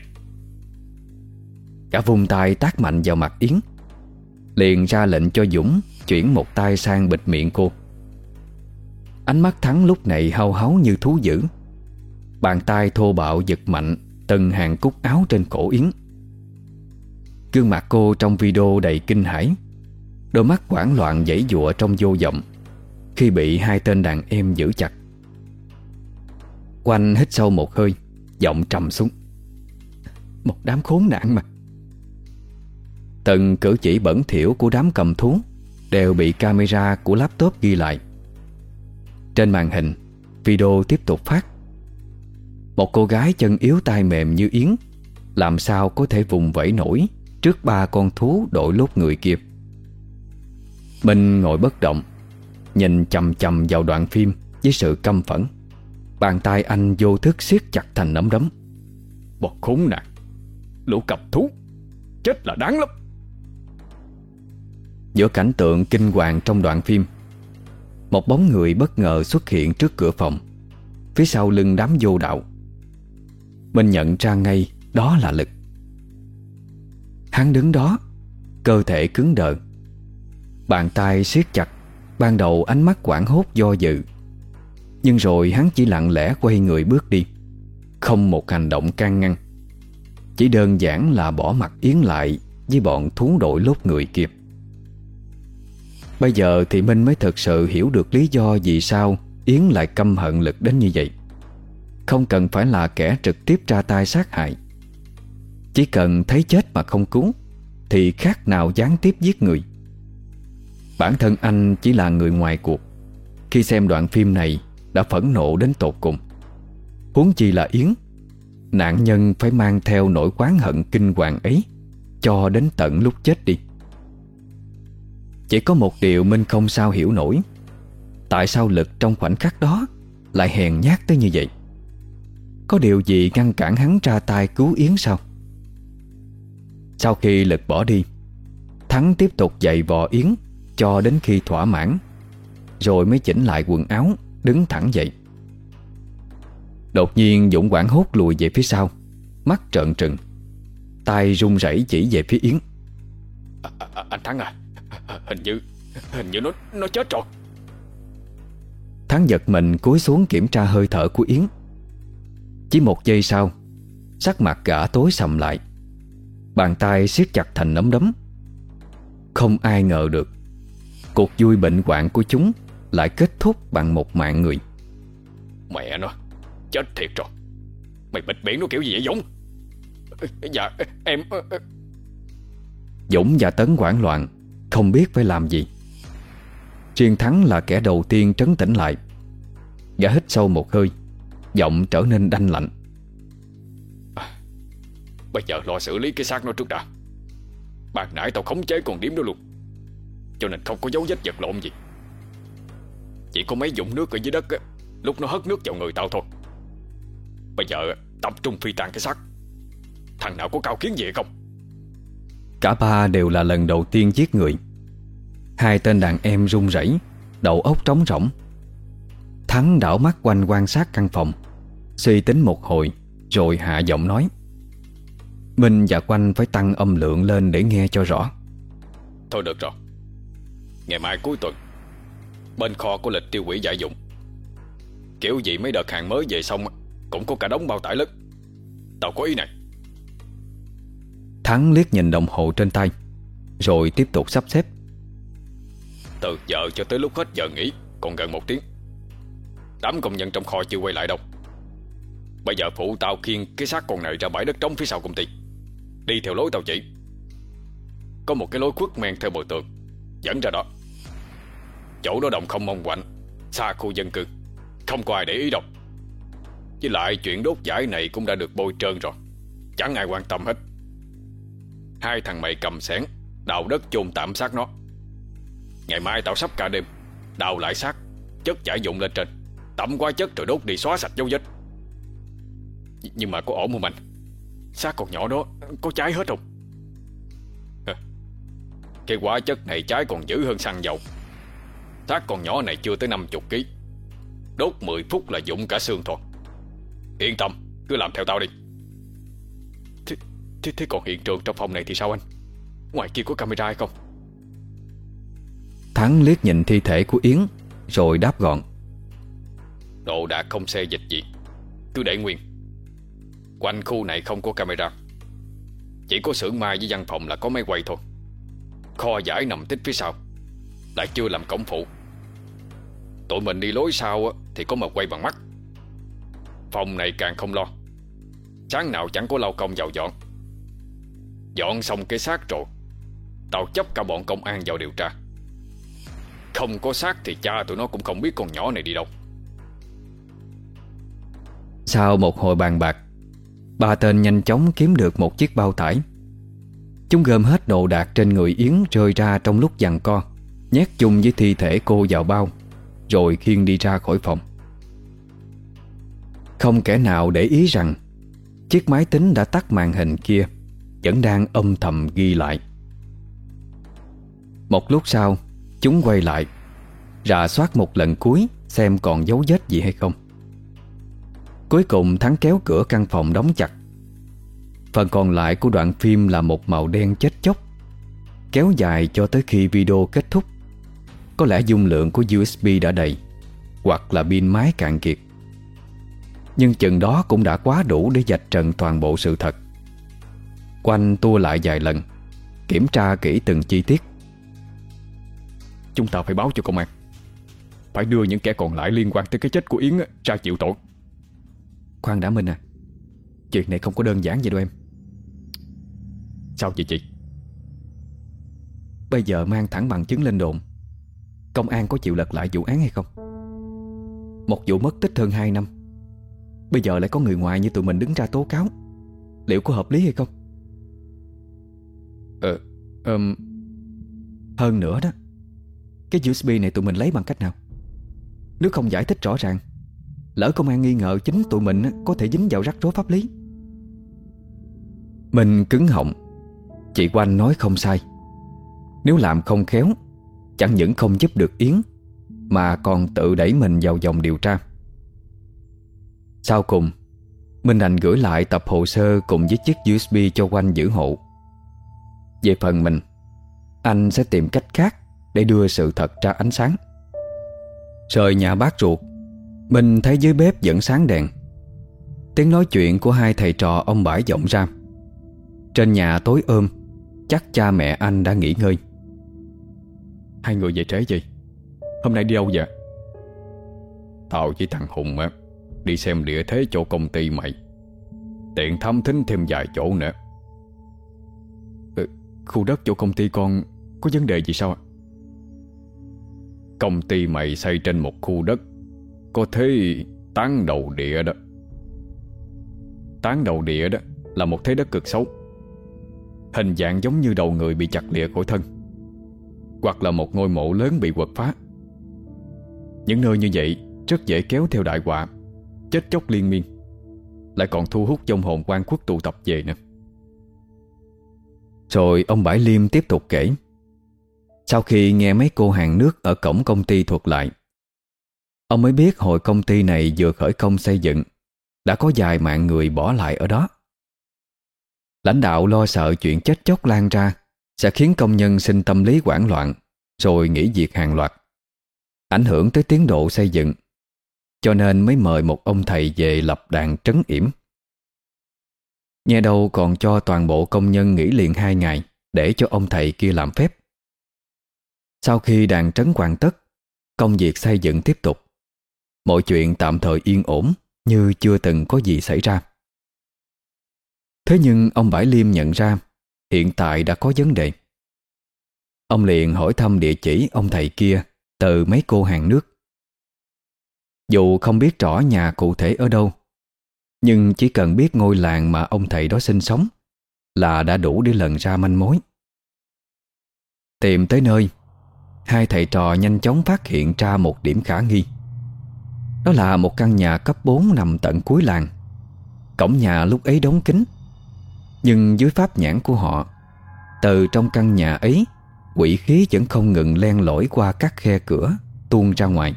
A: Gã vùng tay tác mạnh vào mặt Yến. Liền ra lệnh cho Dũng Chuyển một tay sang bịt miệng cô. Ánh mắt Thắng lúc này hao háo như thú dữ. Bàn tay thô bạo giật mạnh Từng hàng cúc áo trên cổ Yến. Gương mặt cô trong video đầy kinh hãi. Đôi mắt quảng loạn dãy dụa trong vô vọng Khi bị hai tên đàn em giữ chặt. Quanh hít sâu một hơi, Giọng trầm xuống. Một đám khốn nạn mà. Từng cử chỉ bẩn thỉu của đám cầm thú Đều bị camera của laptop ghi lại. Trên màn hình, Video tiếp tục phát. Một cô gái chân yếu tay mềm như Yến, Làm sao có thể vùng vẫy nổi Trước ba con thú đội lốt người kịp. Minh ngồi bất động, Nhìn chầm chầm vào đoạn phim Với sự căm phẫn. Bàn tay anh vô thức siết chặt thành nắm đấm.
D: Bọt khốn nạn, Lũ cặp thú, Chết là đáng lắm.
A: Giữa cảnh tượng kinh hoàng trong đoạn phim. Một bóng người bất ngờ xuất hiện trước cửa phòng, Phía sau lưng đám vô đạo. Mình nhận ra ngay Đó là Lực. Hắn đứng đó, Cơ thể cứng đờ, Bàn tay siết chặt, Ban đầu ánh mắt quảng hốt do dự. Nhưng rồi hắn chỉ lặng lẽ quay người bước đi, Không một hành động can ngăn. Chỉ đơn giản là bỏ mặt Yến lại Với bọn thú đội lốt người kịp Bây giờ thì Minh mới thực sự hiểu được lý do vì sao Yến lại căm hận lực đến như vậy. Không cần phải là kẻ trực tiếp ra tay sát hại. Chỉ cần thấy chết mà không cứu, Thì khác nào gián tiếp giết người. Bản thân anh chỉ là người ngoài cuộc. Khi xem đoạn phim này, Đã phẫn nộ đến tột cùng. Huống chi là Yến, Nạn nhân phải mang theo nỗi quán hận kinh hoàng ấy Cho đến tận lúc chết đi. Chỉ có một điều Minh không sao hiểu nổi. Tại sao lực trong khoảnh khắc đó Lại hèn nhát tới như vậy? Có điều gì ngăn cản hắn ra tay cứu Yến sao? Sau khi lực bỏ đi Thắng tiếp tục dạy vò Yến cho đến khi thỏa mãn Rồi mới chỉnh lại quần áo Đứng thẳng dậy. Đột nhiên Dũng quảng hốt lùi về phía sau Mắt trợn trừng tay run rẩy chỉ về phía Yến.
D: À, à, à Anh Thắng à Hình như Hình như nó nó chết rồi.
A: Thắng giật mình cúi xuống kiểm tra hơi thở của Yến. Chỉ một giây sau Sắc mặt gã tối sầm lại. Bàn tay siết chặt thành nắm đấm. Không ai ngờ được Cuộc vui bệnh hoạn của chúng Lại kết thúc bằng một mạng người.
D: Mẹ nó Chết thiệt rồi. Mày bịt miệng nó kiểu gì vậy Dũng? Dạ em
A: Dũng và Tấn hoảng loạn không biết phải làm gì. Triền Thắng là kẻ đầu tiên trấn tĩnh lại. Gã hít sâu một hơi Giọng trở nên đanh lạnh.
D: À, Bây giờ lo xử lý cái xác nó trước đã. Bạn nãy tao khống chế con điểm đó luôn. Cho nên không có dấu vết vật lộn gì. Chỉ có mấy dụng nước ở dưới đất á, Lúc nó hất nước vào người tao thôi. Bây giờ tập trung phi tàn cái xác. Thằng nào có cao kiến gì không?
A: Cả ba đều là lần đầu tiên giết người. Hai tên đàn em run rẩy, Đầu óc trống rỗng. Thắng đảo mắt quanh quan sát căn phòng, Suy tính một hồi, Rồi hạ giọng nói. Minh và Quanh phải tăng âm lượng lên để nghe cho rõ.
D: Thôi được rồi. Ngày mai cuối tuần, Bên kho của lịch tiêu hủy giải dụng. Kiểu gì mấy đợt hàng mới về xong, Cũng có cả đống bao tải lớn Tao có ý này.
A: Thắng liếc nhìn đồng hồ trên tay, Rồi tiếp tục sắp xếp.
D: Từ giờ cho tới lúc hết giờ nghỉ, Còn gần một tiếng. Đám công nhân trong kho chưa quay lại đâu. Bây giờ phụ tao khiêng cái xác con này ra bãi đất trống phía sau công ty. Đi theo lối tao chỉ. Có một cái lối khuất men theo bờ tường, Dẫn ra đó. Chỗ đó đồng không mong quạnh, Xa khu dân cư. Không có ai để ý đâu. Với lại chuyện đốt giải này cũng đã được bôi trơn rồi. Chẳng ai quan tâm hết. Hai thằng mày cầm sẻn Đào đất chôn tạm xác nó. Ngày mai tao sắp cả đêm, Đào lại xác, Chất giải dụng lên trên, Tẩm qua chất rồi đốt đi xóa sạch dấu vết. Nhưng mà có ổn không anh? Xác còn nhỏ đó, có cháy hết không? Cái quá chất này cháy còn dữ hơn xăng dầu. Xác còn nhỏ này chưa tới 50 kg Đốt 10 phút là dụng cả xương thôi. Yên tâm, Cứ làm theo tao đi. Thế, thế, còn hiện trường trong phòng này thì sao anh? Ngoài kia có camera hay không?
A: Thắng liếc nhìn thi thể của Yến Rồi đáp gọn.
D: Đồ đạc không xe dịch gì. Cứ để nguyên. Quanh khu này không có camera. Chỉ có xưởng mai với văn phòng là có máy quay thôi. Kho giải nằm tích phía sau. Lại chưa làm cổng phụ. Tụi mình đi lối sau Thì có mà quay bằng mắt. Phòng này càng không lo. Sáng nào chẳng có lao công vào dọn Dọn xong cái xác rồi, Tao chấp cả bọn công an vào điều tra. Không có xác thì cha tụi nó cũng không biết con nhỏ này đi đâu.
A: Sau một hồi bàn bạc, Ba tên nhanh chóng kiếm được một chiếc bao tải. Chúng gom hết đồ đạc trên người Yến rơi ra trong lúc giằng co, Nhét chung với thi thể cô vào bao, Rồi khiêng đi ra khỏi phòng. Không kẻ nào để ý rằng, Chiếc máy tính đã tắt màn hình kia. Vẫn đang âm thầm ghi lại. Một lúc sau, Chúng quay lại, Rà soát một lần cuối Xem còn dấu vết gì hay không. Cuối cùng Thắng kéo cửa căn phòng đóng chặt. Phần còn lại của đoạn phim là một màu đen chết chóc, Kéo dài cho tới khi video kết thúc. Có lẽ dung lượng của USB đã đầy, Hoặc là pin máy cạn kiệt. Nhưng chừng đó cũng đã quá đủ để dạch trần toàn bộ sự thật. Quanh tua lại vài lần, Kiểm tra kỹ từng chi tiết.
B: Chúng ta phải báo cho công an. Phải đưa những kẻ còn lại liên quan tới cái chết của Yến ra chịu tội.
A: Khoan đã, Minh à. Chuyện này không có đơn giản vậy đâu em.
B: Sao vậy chị?
A: Bây giờ mang thẳng bằng chứng lên đồn, Công an có chịu lật lại vụ án hay không? Một vụ mất tích hơn 2 năm, Bây giờ lại có người ngoài như tụi mình đứng ra tố cáo. Liệu có hợp lý hay không?
B: Ờ um...
A: Hơn nữa đó Cái USB này tụi mình lấy bằng cách nào? Nếu không giải thích rõ ràng Lỡ công an nghi ngờ chính tụi mình Có thể dính vào rắc rối pháp lý. Mình cứng họng. Chị Quanh nói không sai. Nếu làm không khéo Chẳng những không giúp được Yến Mà còn tự đẩy mình vào dòng điều tra. Sau cùng Minh đành gửi lại tập hồ sơ Cùng với chiếc USB cho Quanh giữ hộ Về phần mình. Anh sẽ tìm cách khác Để đưa sự thật ra ánh sáng. Rời nhà bác ruột Minh thấy dưới bếp vẫn sáng đèn. Tiếng nói chuyện của hai thầy trò ông bãi vọng ra. Trên nhà tối ôm Chắc cha mẹ anh đã nghỉ ngơi.
B: Hai người về trễ gì Hôm nay đi đâu vậy?
D: Tao với thằng Hùng á Đi xem địa thế chỗ công ty mày. Tiện thăm thính thêm vài chỗ nữa
B: Khu đất chỗ công ty con Có vấn đề gì sao ạ?
D: Công ty mày xây trên một khu đất Có thế tán đầu địa đó.
B: Tán đầu địa đó Là một thế đất cực xấu. Hình dạng giống như đầu người bị chặt lìa khỏi thân, Hoặc là một ngôi mộ lớn bị quật phá. Những nơi như vậy Rất dễ kéo theo đại họa, Chết chóc liên miên, Lại còn thu hút dông hồn quan quốc tụ tập về nữa.
A: Rồi ông Bãi Liêm tiếp tục kể. Sau khi nghe mấy cô hàng nước Ở cổng công ty thuật lại, Ông mới biết hồi công ty này vừa khởi công xây dựng, Đã có vài mạng người bỏ lại ở đó. Lãnh đạo lo sợ chuyện chết chóc lan ra, Sẽ khiến công nhân sinh tâm lý hoảng loạn, Rồi nghỉ việc hàng loạt, Ảnh hưởng tới tiến độ xây dựng. Cho nên mới mời một ông thầy về lập đàn trấn yểm. Nghe đâu còn cho toàn bộ công nhân nghỉ liền hai ngày Để cho ông thầy kia làm phép? Sau khi đàn trấn hoàn tất, Công việc xây dựng tiếp tục. Mọi chuyện tạm thời yên ổn, Như chưa từng có gì xảy ra. Thế nhưng ông Bãi Liêm nhận ra Hiện tại đã có vấn đề. Ông liền hỏi thăm địa chỉ ông thầy kia Từ mấy cô hàng nước. Dù không biết rõ nhà cụ thể ở đâu nhưng chỉ cần biết ngôi làng mà ông thầy đó sinh sống Là đã đủ để lần ra manh mối. Tìm tới nơi, Hai thầy trò nhanh chóng phát hiện ra một điểm khả nghi. Đó là một căn nhà cấp 4 nằm tận cuối làng. Cổng nhà lúc ấy đóng kín, nhưng dưới pháp nhãn của họ, Từ trong căn nhà ấy, Quỷ khí vẫn không ngừng len lỏi qua các khe cửa Tuôn ra ngoài.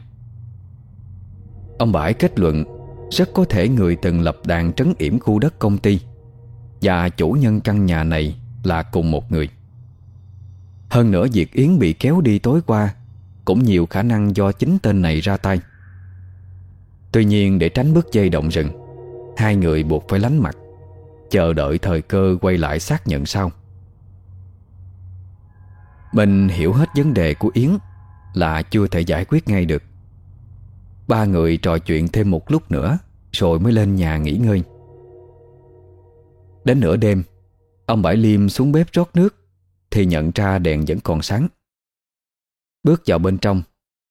A: Ông Bãi kết luận rất có thể người từng lập đàn trấn yểm khu đất công ty. Và chủ nhân căn nhà này Là cùng một người. Hơn nữa việc Yến bị kéo đi tối qua, Cũng nhiều khả năng do chính tên này ra tay. Tuy nhiên để tránh bước dây động rừng, Hai người buộc phải lánh mặt, Chờ đợi thời cơ quay lại xác nhận sau. Mình hiểu hết vấn đề của Yến Là chưa thể giải quyết ngay được. Ba người trò chuyện thêm một lúc nữa Rồi mới lên nhà nghỉ ngơi. Đến nửa đêm Ông Bãi Liêm xuống bếp rót nước Thì nhận ra đèn vẫn còn sáng. Bước vào bên trong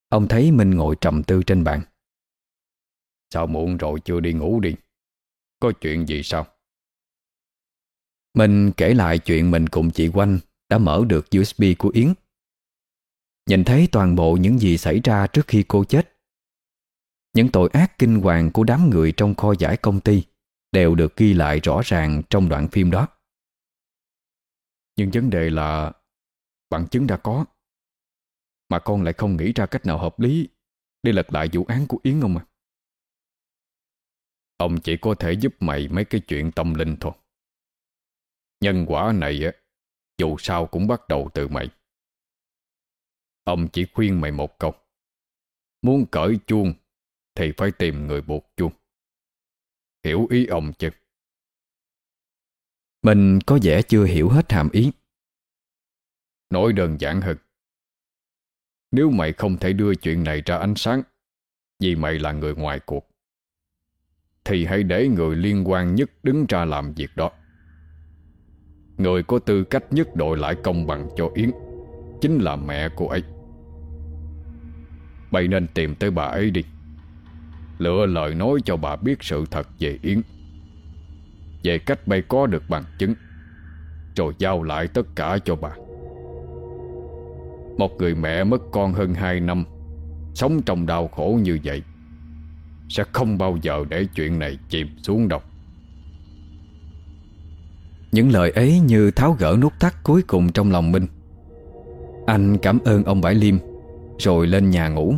A: Ông thấy mình ngồi trầm tư trên bàn.
D: Sao muộn rồi chưa đi ngủ đi? Có chuyện gì sao?
A: Mình kể lại chuyện mình cùng chị Quanh Đã mở được USB của Yến. Nhìn thấy toàn bộ những gì xảy ra trước khi cô chết những tội ác kinh hoàng của đám người trong kho giải công ty Đều được ghi lại rõ ràng trong đoạn phim đó.
B: Nhưng vấn đề là, Bằng chứng đã có, Mà con lại không nghĩ ra cách nào hợp lý Để lật lại vụ án của Yến ông à. Ông chỉ có thể giúp mày mấy cái chuyện tâm linh thôi. Nhân quả này á, Dù sao cũng bắt đầu từ mày. Ông chỉ khuyên mày một câu. Muốn cởi chuông thì phải tìm người buộc chuông Hiểu ý ông chứ?
A: Mình có vẻ chưa hiểu hết hàm ý.
B: Nói đơn giản hơn. Nếu mày không thể đưa chuyện này ra ánh sáng Vì mày là người ngoài cuộc Thì hãy để người liên quan nhất đứng ra làm việc đó. Người có tư cách nhất đội lại công bằng cho Yến Chính là mẹ cô ấy. Bay nên tìm tới bà ấy đi Lựa lời nói cho bà biết sự thật về Yến. Về cách bay có được bằng chứng, Rồi giao lại tất cả cho bà. Một người mẹ mất con hơn 2 năm, Sống trong đau khổ như vậy, Sẽ không bao giờ để chuyện này chìm xuống đâu.
A: Những lời ấy như tháo gỡ nút thắt cuối cùng trong lòng Minh Anh cảm ơn ông Bãi Liêm, Rồi lên nhà ngủ.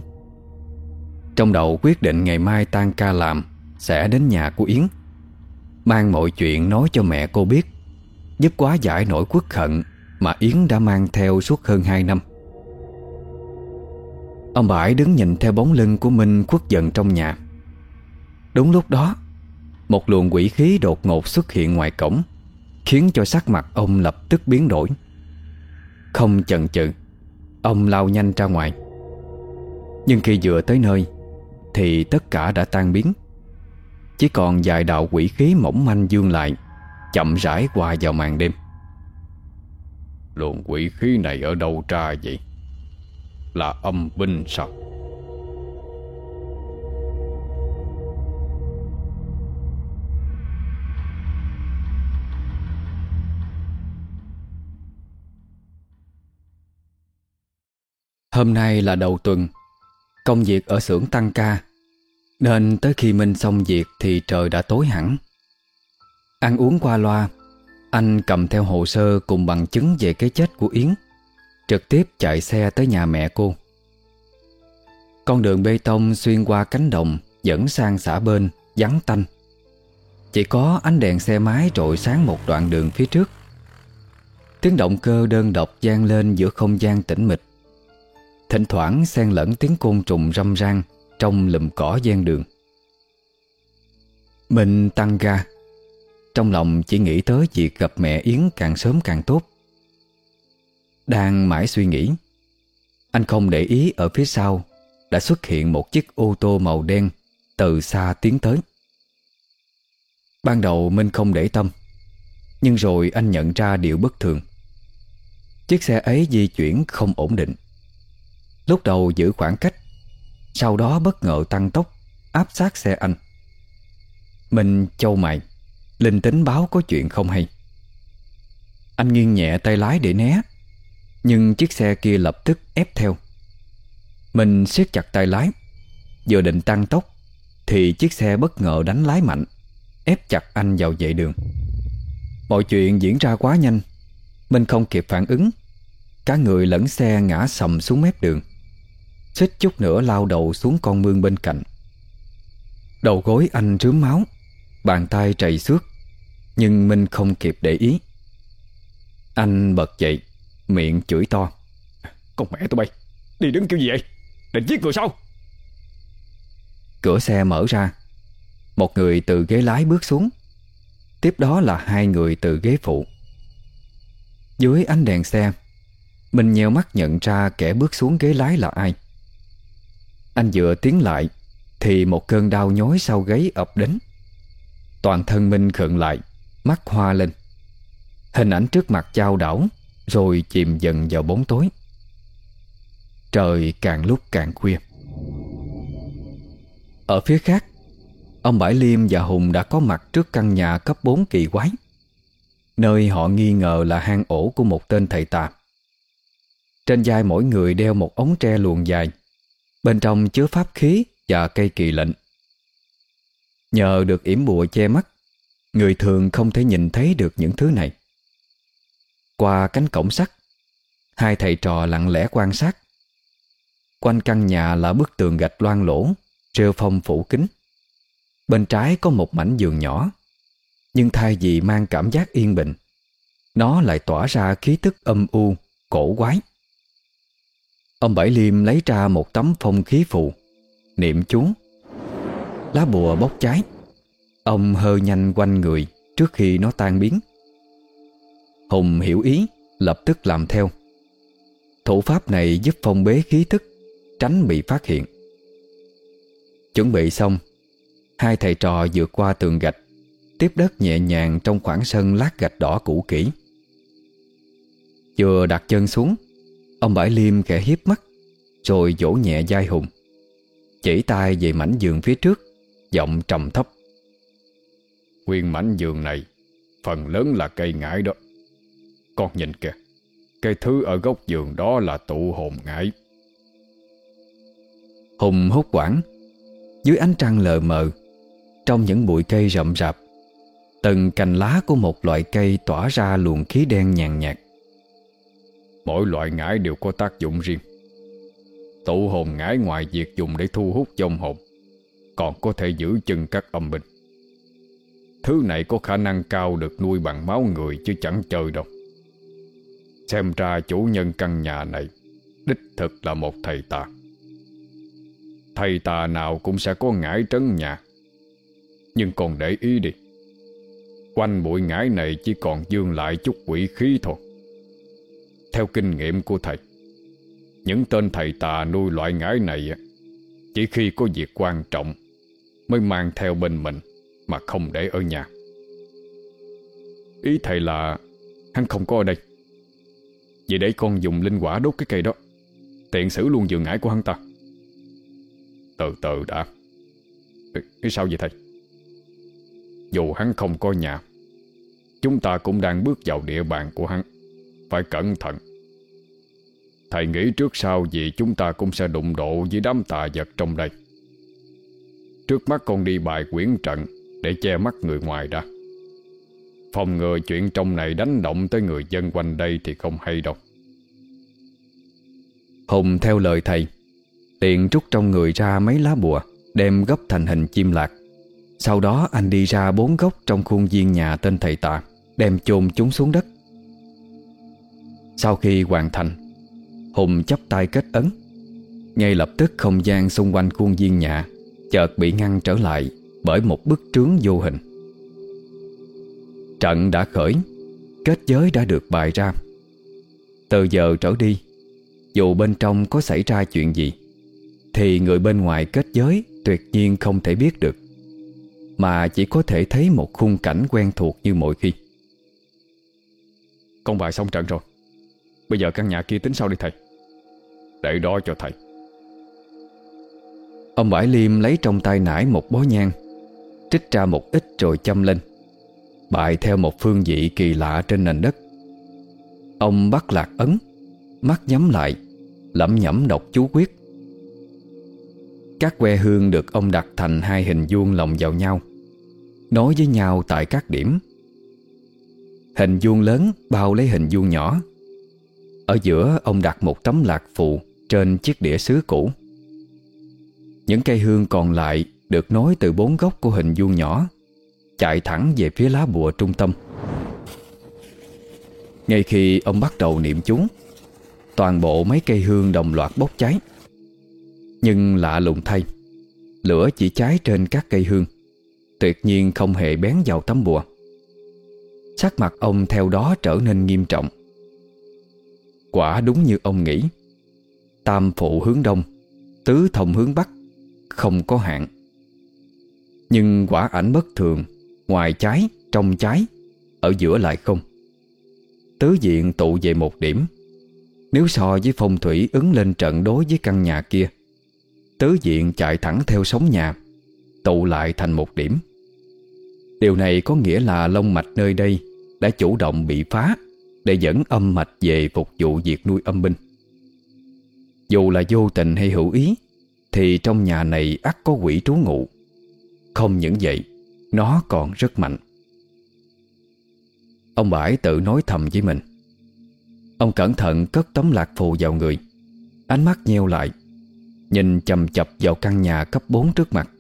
A: Trong đầu quyết định ngày mai tan ca làm, Sẽ đến nhà của Yến. Mang mọi chuyện nói cho mẹ cô biết, Giúp quá giải nỗi quốc hận Mà Yến đã mang theo suốt hơn 2 năm. Ông Bãi đứng nhìn theo bóng lưng của Minh khuất dần trong nhà. Đúng lúc đó, Một luồng quỷ khí đột ngột xuất hiện ngoài cổng, Khiến cho sắc mặt ông lập tức biến đổi. Không chần chừ, Ông lao nhanh ra ngoài. Nhưng khi vừa tới nơi thì tất cả đã tan biến. Chỉ còn vài đạo quỷ khí mỏng manh dương lại Chậm rãi qua vào màn đêm.
B: Luồng quỷ khí này ở đâu ra vậy? Là âm binh sao?
A: Hôm nay là đầu tuần Công việc ở xưởng tăng ca. Nên tới khi Minh xong việc Thì trời đã tối hẳn. Ăn uống qua loa, Anh cầm theo hồ sơ cùng bằng chứng Về cái chết của Yến, Trực tiếp chạy xe tới nhà mẹ cô. Con đường bê tông xuyên qua cánh đồng Dẫn sang xã bên Vắng tanh. Chỉ có ánh đèn xe máy trội sáng một đoạn đường phía trước. Tiếng động cơ đơn độc gian lên giữa không gian tĩnh mịch. Thỉnh thoảng xen lẫn tiếng côn trùng râm ran Trong lùm cỏ gian đường. Mình tăng ga Trong lòng chỉ nghĩ tới việc gặp mẹ Yến càng sớm càng tốt. Đang mãi suy nghĩ, Anh không để ý ở phía sau Đã xuất hiện một chiếc ô tô màu đen Từ xa tiến tới. Ban đầu Minh không để tâm, Nhưng rồi anh nhận ra điều bất thường. Chiếc xe ấy di chuyển không ổn định. Lúc đầu giữ khoảng cách, Sau đó bất ngờ tăng tốc, Áp sát xe anh. Mình châu mày, Linh tính báo có chuyện không hay. Anh nghiêng nhẹ tay lái để né, Nhưng chiếc xe kia lập tức ép theo. Mình siết chặt tay lái, Vừa định tăng tốc, Thì chiếc xe bất ngờ đánh lái mạnh, Ép chặt anh vào vệ đường. Mọi chuyện diễn ra quá nhanh, Mình không kịp phản ứng. Cả người lẫn xe ngã sầm xuống mép đường. Xích chút nữa lao đầu xuống con mương bên cạnh. Đầu gối anh rướm máu Bàn tay trầy xước Nhưng Minh không kịp để ý. Anh bật dậy Miệng chửi to.
B: Con mẹ tụi bay Đi đứng kiểu gì vậy? Định giết người sao?
A: Cửa xe mở ra. Một người từ ghế lái bước xuống. Tiếp đó là hai người từ ghế phụ. Dưới ánh đèn xe Mình nheo mắt nhận ra kẻ bước xuống ghế lái là ai anh vừa tiến lại, Thì một cơn đau nhói sau gáy ập đến. Toàn thân Minh khựng lại, Mắt hoa lên. Hình ảnh trước mặt trao đảo, Rồi chìm dần vào bóng tối. Trời càng lúc càng khuya. Ở phía khác, Ông Bãi Liêm và Hùng đã có mặt trước căn nhà cấp 4 kỳ quái, Nơi họ nghi ngờ là hang ổ của một tên thầy tà. Trên vai mỗi người đeo một ống tre luồn dài Bên trong chứa pháp khí và cây kỳ lệnh. Nhờ được yểm bùa che mắt Người thường không thể nhìn thấy được những thứ này. Qua cánh cổng sắt Hai thầy trò lặng lẽ quan sát. Quanh căn nhà là bức tường gạch loang lỗ Rêu phong phủ kính. Bên trái có một mảnh giường nhỏ Nhưng thay vì mang cảm giác yên bình Nó lại tỏa ra khí tức âm u, cổ quái. Ông Bảy Liêm lấy ra một tấm phong khí phù, Niệm chú. Lá bùa bốc cháy. Ông hơ nhanh quanh người Trước khi nó tan biến. Hùng hiểu ý, Lập tức làm theo. Thủ pháp này giúp phong bế khí thức, Tránh bị phát hiện. Chuẩn bị xong, Hai thầy trò vượt qua tường gạch, Tiếp đất nhẹ nhàng trong khoảng sân lát gạch đỏ cũ kỹ. Vừa đặt chân xuống Ông Bãi Liêm khẽ hiếp mắt Rồi vỗ nhẹ vai Hùng. Chỉ tay về mảnh giường phía trước Giọng trầm thấp.
D: Nguyên mảnh giường này Phần lớn là cây ngải đó. Con nhìn kìa Cây thứ ở góc giường đó là tụ hồn ngải.
A: Hùng hốt quảng Dưới ánh trăng lờ mờ Trong những bụi cây rậm rạp Từng cành lá của một loại cây tỏa ra luồng khí đen nhàn nhạt
D: Mỗi loại ngải đều có tác dụng riêng. Tụ hồn ngải ngoài việc dùng để thu hút dòng hồn, Còn có thể giữ chân các âm binh. Thứ này có khả năng cao được nuôi bằng máu người chứ chẳng chơi đâu. Xem ra chủ nhân căn nhà này Đích thực là một thầy tà. Thầy tà nào cũng sẽ có ngải trấn nhà. Nhưng còn để ý đi. Quanh bụi ngải này chỉ còn dương lại chút quỷ khí thôi. Theo kinh nghiệm của thầy, Những tên thầy tà nuôi loại ngái này Chỉ khi có việc quan trọng Mới mang theo bên mình Mà không để ở nhà. Ý thầy là Hắn không có ở đây. Vậy để con dùng linh quả đốt cái cây đó, Tiện xử luôn giường ngải của hắn ta. Từ từ đã. Cái sao vậy thầy? Dù hắn không có nhà, Chúng ta cũng đang bước vào địa bàn của hắn. Phải cẩn thận. Thầy nghĩ trước sau gì chúng ta cũng sẽ đụng độ với đám tà vật trong đây. Trước mắt con đi bài quyển trận Để che mắt người ngoài đã. Phòng ngừa chuyện trong này đánh động tới người dân quanh đây thì không hay đâu.
A: Hùng theo lời thầy, Tiện rút trong người ra mấy lá bùa, Đem gấp thành hình chim lạc. Sau đó anh đi ra bốn góc Trong khuôn viên nhà tên thầy tạ, Đem chôn chúng xuống đất. Sau khi hoàn thành, Hùng chắp tay kết ấn. Ngay lập tức không gian xung quanh khuôn viên nhà Chợt bị ngăn trở lại Bởi một bức trướng vô hình. Trận đã khởi, Kết giới đã được bài ra. Từ giờ trở đi, Dù bên trong có xảy ra chuyện gì, thì người bên ngoài kết giới Tuyệt nhiên không thể biết được, Mà chỉ có thể thấy một khung cảnh quen thuộc như mọi khi.
D: Con bài xong trận rồi. Bây giờ căn nhà kia tính sao đi, thầy. Để đó cho thầy.
A: Ông Bãi Liêm lấy trong tay nải một bó nhang, Trích ra một ít rồi châm lên, Bài theo một phương vị kỳ lạ trên nền đất. Ông bắt lạc ấn, Mắt nhắm lại, Lẩm nhẩm đọc chú quyết. Các que hương được ông đặt thành hai hình vuông lồng vào nhau, Nối với nhau tại các điểm. Hình vuông lớn bao lấy hình vuông nhỏ ở giữa, ông đặt một tấm lạc phù Trên chiếc đĩa sứ cũ. Những cây hương còn lại Được nối từ bốn góc của hình vuông nhỏ, Chạy thẳng về phía lá bùa trung tâm. Ngay khi ông bắt đầu niệm chú Toàn bộ mấy cây hương đồng loạt bốc cháy. Nhưng lạ lùng thay, Lửa chỉ cháy trên các cây hương, Tuyệt nhiên không hề bén vào tấm bùa. Sắc mặt ông theo đó trở nên nghiêm trọng. Quả đúng như ông nghĩ. Tam phụ hướng đông Tứ thông hướng bắc Không có hạn. Nhưng quả ảnh bất thường Ngoài trái, trong trái Ở giữa lại không. Tứ diện tụ về một điểm. Nếu so với phong thủy ứng lên trận đối với căn nhà kia Tứ diện chạy thẳng theo sóng nhà Tụ lại thành một điểm. Điều này có nghĩa là lông mạch nơi đây đã chủ động bị phá để dẫn âm mạch về phục vụ việc nuôi âm binh. Dù là vô tình hay hữu ý thì trong nhà này ắt có quỷ trú ngụ. Không những vậy, nó còn rất mạnh. Ông Bãi tự nói thầm với mình. Ông cẩn thận cất tấm lạc phù vào người, ánh mắt nheo lại, nhìn chầm chập vào căn nhà cấp 4 trước mặt.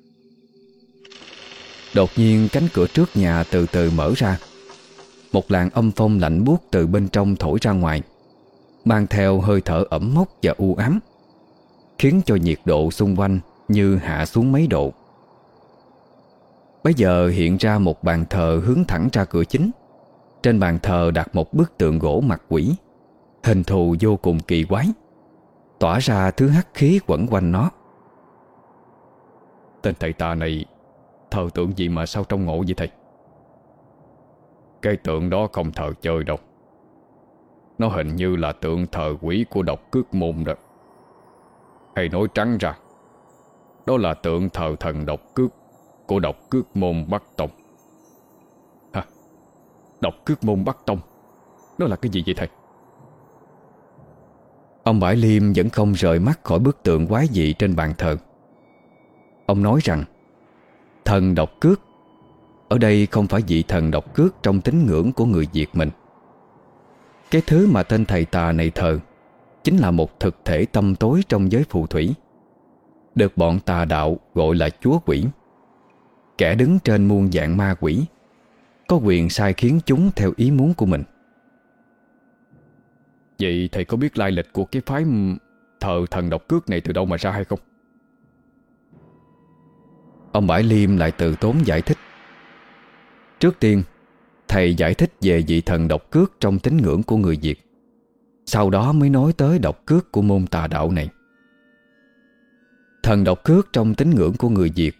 A: Đột nhiên cánh cửa trước nhà từ từ mở ra một làn âm phong lạnh buốt từ bên trong thổi ra ngoài, Mang theo hơi thở ẩm mốc và u ám, Khiến cho nhiệt độ xung quanh như hạ xuống mấy độ. Bây giờ hiện ra một bàn thờ hướng thẳng ra cửa chính. Trên bàn thờ đặt một bức tượng gỗ mặt quỷ, Hình thù vô cùng kỳ quái, Tỏa ra thứ hắc khí quẩn quanh nó.
D: Tên thầy tà này, Thờ tượng gì mà sao trong ngộ vậy thầy? Cái tượng đó không thờ chơi đâu. Nó hình như là tượng thờ quỷ của độc cước môn đó. Hay nói trắng ra, Đó là tượng thờ thần độc cước Của độc cước môn Bắc Tông. Hả? Độc cước môn Bắc Tông? Nó là cái gì vậy thầy?
A: Ông Bãi Liêm vẫn không rời mắt khỏi bức tượng quái dị trên bàn thờ. Ông nói rằng, Thần độc cước ở đây không phải vị thần độc cước Trong tín ngưỡng của người Việt mình. Cái thứ mà tên thầy tà này thờ, Chính là một thực thể tâm tối Trong giới phù thủy. Được bọn tà đạo gọi là chúa quỷ. Kẻ đứng trên muôn dạng ma quỷ, Có quyền sai khiến chúng Theo ý muốn của mình.
D: Vậy thầy có biết lai lịch của cái phái thờ thần độc cước này từ đâu mà ra hay không?
A: Ông Bãi Liêm lại từ tốn giải thích. Trước tiên Thầy giải thích về vị thần độc cước Trong tín ngưỡng của người Việt. Sau đó mới nói tới độc cước Của môn tà đạo này. Thần độc cước trong tín ngưỡng của người Việt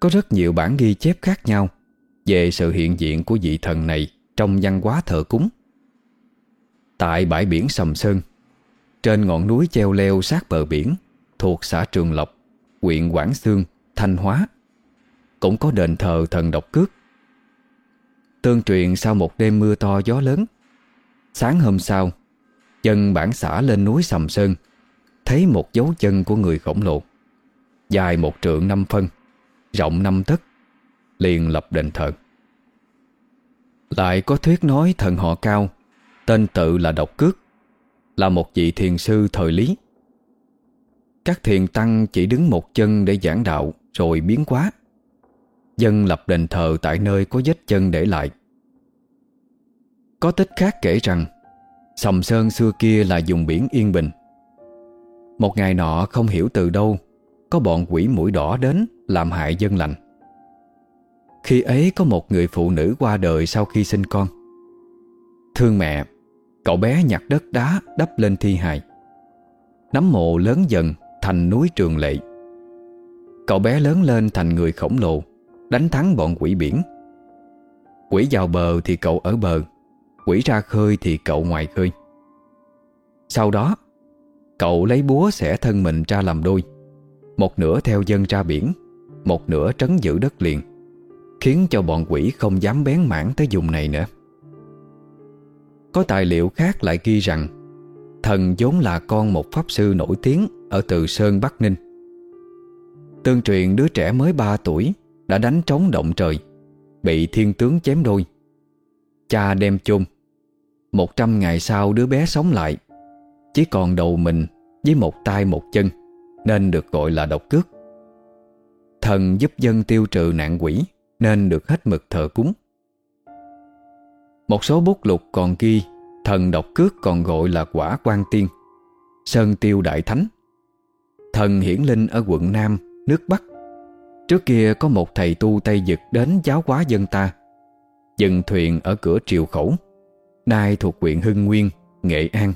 A: Có rất nhiều bản ghi chép khác nhau Về sự hiện diện của vị thần này Trong văn hóa thờ cúng. Tại bãi biển Sầm Sơn Trên ngọn núi treo leo sát bờ biển Thuộc xã Trường Lộc huyện Quảng Sương, Thanh Hóa cũng có đền thờ thần độc cước. Tương truyền sau một đêm mưa to gió lớn. Sáng hôm sau, Dân bản xã lên núi Sầm Sơn, Thấy một dấu chân của người khổng lồ, Dài một trượng năm phân, Rộng năm tấc, Liền lập đền thờ. Lại có thuyết nói thần họ cao, Tên tự là Độc Cước, Là một vị thiền sư thời lý. Các thiền tăng chỉ đứng một chân để giảng đạo Rồi biến quá Dân lập đền thờ tại nơi có vết chân để lại. Có tích khác kể rằng, Sầm Sơn xưa kia là dùng biển yên bình. Một ngày nọ không hiểu từ đâu, Có bọn quỷ mũi đỏ đến Làm hại dân lành. Khi ấy có một người phụ nữ qua đời Sau khi sinh con. Thương mẹ, Cậu bé nhặt đất đá đắp lên thi hài. Nắm mộ lớn dần Thành núi trường lệ. Cậu bé lớn lên thành người khổng lồ. Đánh thắng bọn quỷ biển. Quỷ vào bờ thì cậu ở bờ, Quỷ ra khơi thì cậu ngoài khơi. Sau đó, Cậu lấy búa xẻ thân mình ra làm đôi, Một nửa theo dân ra biển, Một nửa trấn giữ đất liền, Khiến cho bọn quỷ không dám bén mảng tới vùng này nữa. Có tài liệu khác lại ghi rằng, Thần vốn là con một pháp sư nổi tiếng Ở Từ Sơn Bắc Ninh Tương truyền đứa trẻ mới 3 tuổi đã đánh trống động trời Bị thiên tướng chém đôi. Cha đem chôn. Một trăm ngày sau đứa bé sống lại Chỉ còn đầu mình Với một tay một chân Nên được gọi là độc cước. Thần giúp dân tiêu trừ nạn quỷ Nên được hết mực thờ cúng. Một số bút lục còn ghi Thần độc cước còn gọi là quả quan tiên Sơn tiêu đại thánh. Thần hiển linh ở quận Nam, nước Bắc Trước kia có một thầy tu Tây Dực đến giáo hóa dân ta. Dừng thuyền ở cửa triều khẩu. Nay thuộc huyện Hưng Nguyên, Nghệ An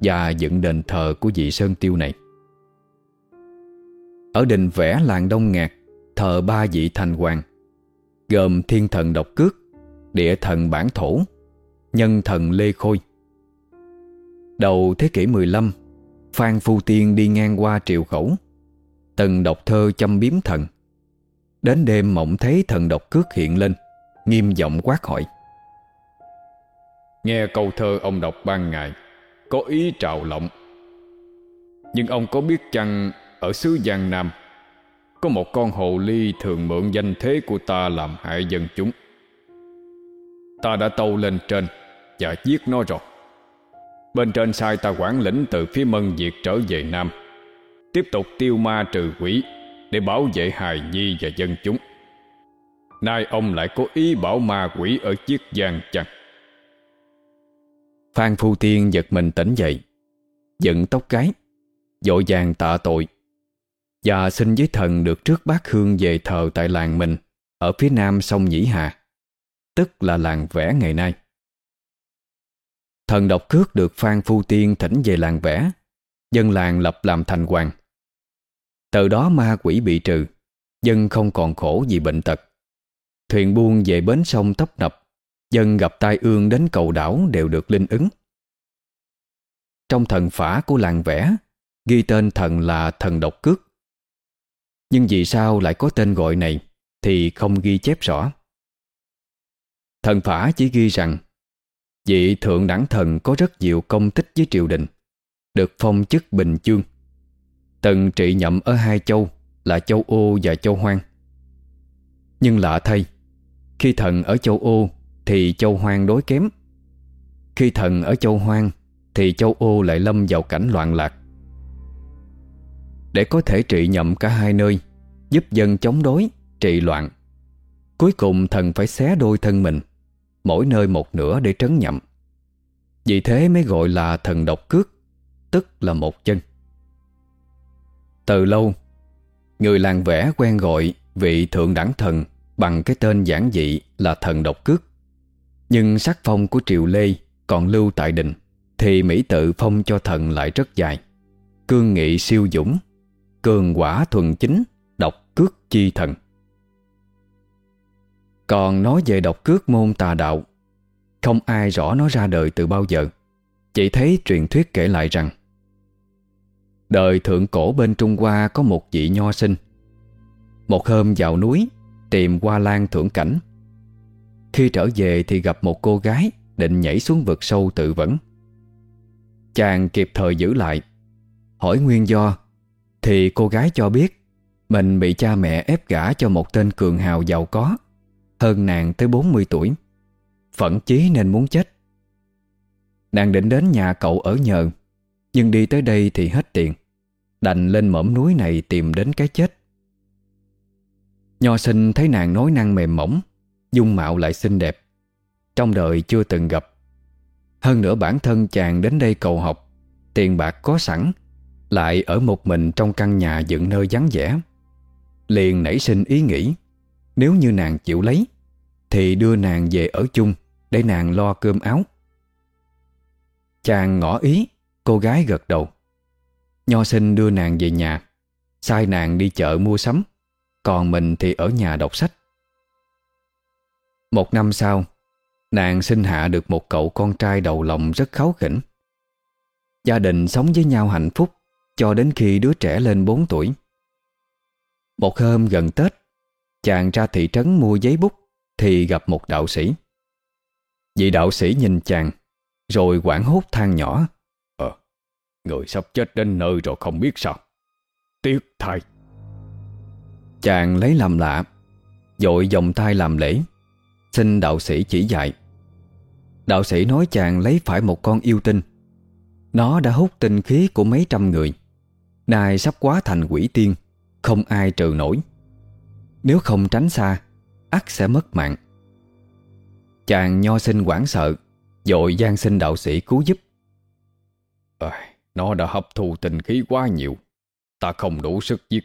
A: Và dựng đền thờ của vị Sơn Tiêu này. Ở đình vẽ làng Đông Ngạc Thờ ba vị thành hoàng Gồm thiên thần độc cước Địa thần bản thổ Nhân thần Lê Khôi. Đầu thế kỷ 15 Phan Phu Tiên đi ngang qua triều khẩu Từng đọc thơ châm biếm thần. Đến đêm mộng thấy thần độc cước hiện lên, Nghiêm giọng quát hỏi.
D: Nghe câu thơ ông đọc ban ngày, Có ý trào lộng. Nhưng ông có biết chăng, Ở xứ Giang Nam, Có một con hồ ly thường mượn danh thế của ta Làm hại dân chúng. Ta đã tâu lên trên Và giết nó rồi. Bên trên sai ta quản lĩnh từ phía Mân Việt trở về Nam, Tiếp tục tiêu ma trừ quỷ. Để bảo vệ hài nhi và dân chúng. Nay ông lại có ý bảo ma quỷ ở chiếc giang chăng
A: Phan Phu Tiên giật mình tỉnh dậy Dựng tóc cái, Dội vàng tạ tội. Và xin với thần được trước bác hương về thờ tại làng mình Ở phía nam sông Nhĩ Hà Tức là làng vẽ ngày nay. Thần độc cước được Phan Phu Tiên thỉnh về làng vẽ Dân làng lập làm thành hoàng. Từ đó ma quỷ bị trừ, Dân không còn khổ vì bệnh tật. Thuyền buôn về bến sông tấp nập, Dân gặp tai ương đến cầu đảo đều được linh ứng. Trong thần phả của làng vẽ, Ghi tên thần là thần độc cước. Nhưng vì sao lại có tên gọi này Thì không ghi chép rõ. Thần phả chỉ ghi rằng, Vị thượng đẳng thần có rất nhiều công tích với triều đình, Được phong chức bình chương. Từng trị nhậm ở hai châu Là châu Ô và châu Hoang. Nhưng lạ thay Khi thần ở châu Ô Thì châu Hoang đối kém. Khi thần ở châu Hoang Thì châu Ô lại lâm vào cảnh loạn lạc. Để có thể trị nhậm cả hai nơi Giúp dân chống đối, trị loạn Cuối cùng thần phải xé đôi thân mình Mỗi nơi một nửa để trấn nhậm. Vì thế mới gọi là thần độc cước Tức là một chân. Từ lâu, Người làng vẽ quen gọi vị thượng đẳng thần Bằng cái tên giản dị là thần độc cước. Nhưng sắc phong của Triều Lê còn lưu tại đình, Thì Mỹ tự phong cho thần lại rất dài. Cương nghị siêu dũng, Cường quả thuần chính, Độc cước chi thần. Còn nói về độc cước môn tà đạo, Không ai rõ nó ra đời từ bao giờ. Chỉ thấy truyền thuyết kể lại rằng Đời thượng cổ bên Trung Hoa có một vị nho sinh. Một hôm vào núi, Tìm hoa lan thưởng cảnh. Khi trở về thì gặp một cô gái Định nhảy xuống vực sâu tự vẫn. Chàng kịp thời giữ lại, Hỏi nguyên do, Thì cô gái cho biết Mình bị cha mẹ ép gả cho một tên cường hào giàu có, hơn nàng tới 40 tuổi, Phẫn chí nên muốn chết. Nàng định đến nhà cậu ở nhờ nhưng đi tới đây thì hết tiền. Đành lên mỏm núi này tìm đến cái chết. Nho sinh thấy nàng nói năng mềm mỏng, Dung mạo lại xinh đẹp. Trong đời chưa từng gặp. Hơn nữa bản thân chàng đến đây cầu học, Tiền bạc có sẵn, Lại ở một mình trong căn nhà dựng nơi vắng vẻ. Liền nảy sinh ý nghĩ, nếu như nàng chịu lấy, Thì đưa nàng về ở chung Để nàng lo cơm áo. Chàng ngỏ ý Cô gái gật đầu. Nho sinh đưa nàng về nhà, Sai nàng đi chợ mua sắm, Còn mình thì ở nhà đọc sách. Một năm sau, Nàng sinh hạ được một cậu con trai đầu lòng rất kháu khỉnh. Gia đình sống với nhau hạnh phúc Cho đến khi đứa trẻ lên 4 tuổi. Một hôm gần Tết, Chàng ra thị trấn mua giấy bút Thì gặp một đạo sĩ. Vị đạo sĩ nhìn chàng, Rồi quảng hốt than nhỏ người sắp chết đến nơi rồi không biết sao. Tiếc thay. Chàng lấy làm lạ Dội vòng tay làm lễ. Xin đạo sĩ chỉ dạy. Đạo sĩ nói chàng lấy phải một con yêu tinh. Nó đã hút tinh khí của mấy trăm người. Nay sắp quá thành quỷ tiên Không ai trừ nổi. Nếu không tránh xa ắt sẽ mất mạng. Chàng nho sinh quảng sợ Dội gian sinh đạo sĩ cứu giúp. À, nó đã hấp thu tình khí quá nhiều. Ta không đủ sức giết.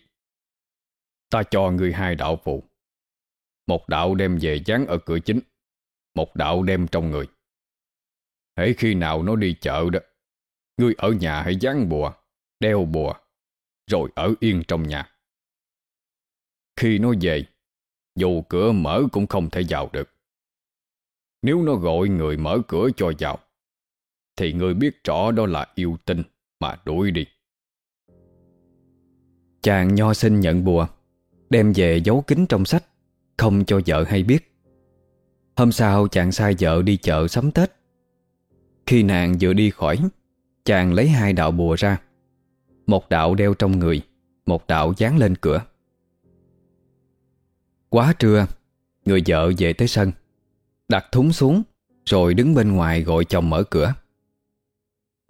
A: Ta cho người hai đạo phụ Một đạo đem về dán ở cửa chính Một đạo đem trong người. Hãy khi nào nó đi chợ đó Ngươi ở nhà hãy dán bùa Đeo bùa Rồi ở yên trong nhà. Khi nó về, dù cửa mở cũng không thể vào được. Nếu nó gọi người mở cửa cho vào, thì người biết rõ đó là yêu tinh mà đuổi đi. Chàng nho sinh nhận bùa, đem về giấu kín trong sách, không cho vợ hay biết. Hôm sau chàng sai vợ đi chợ sắm Tết, Khi nàng vừa đi khỏi Chàng lấy hai đạo bùa ra Một đạo đeo trong người Một đạo dán lên cửa Quá trưa Người vợ về tới sân Đặt thúng xuống Rồi đứng bên ngoài gọi chồng mở cửa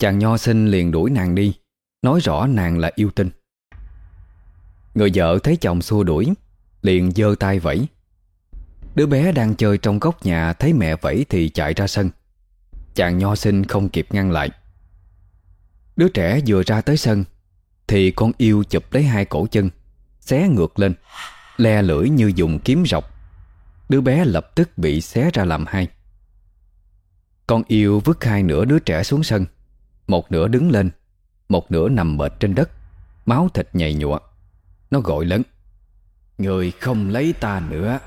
A: Chàng nho sinh liền đuổi nàng đi, Nói rõ nàng là yêu tinh. Người vợ thấy chồng xua đuổi, Liền giơ tay vẫy. Đứa bé đang chơi trong góc nhà Thấy mẹ vẫy thì chạy ra sân. Chàng nho sinh không kịp ngăn lại. Đứa trẻ vừa ra tới sân, Thì con yêu chụp lấy hai cổ chân, Xé ngược lên, Le lưỡi như dùng kiếm rọc. Đứa bé lập tức bị xé ra làm hai. Con yêu vứt hai nửa đứa trẻ xuống sân. Một nửa đứng lên, Một nửa nằm bệt trên đất, Máu thịt nhầy nhụa. Nó gọi lớn, Người không lấy ta nữa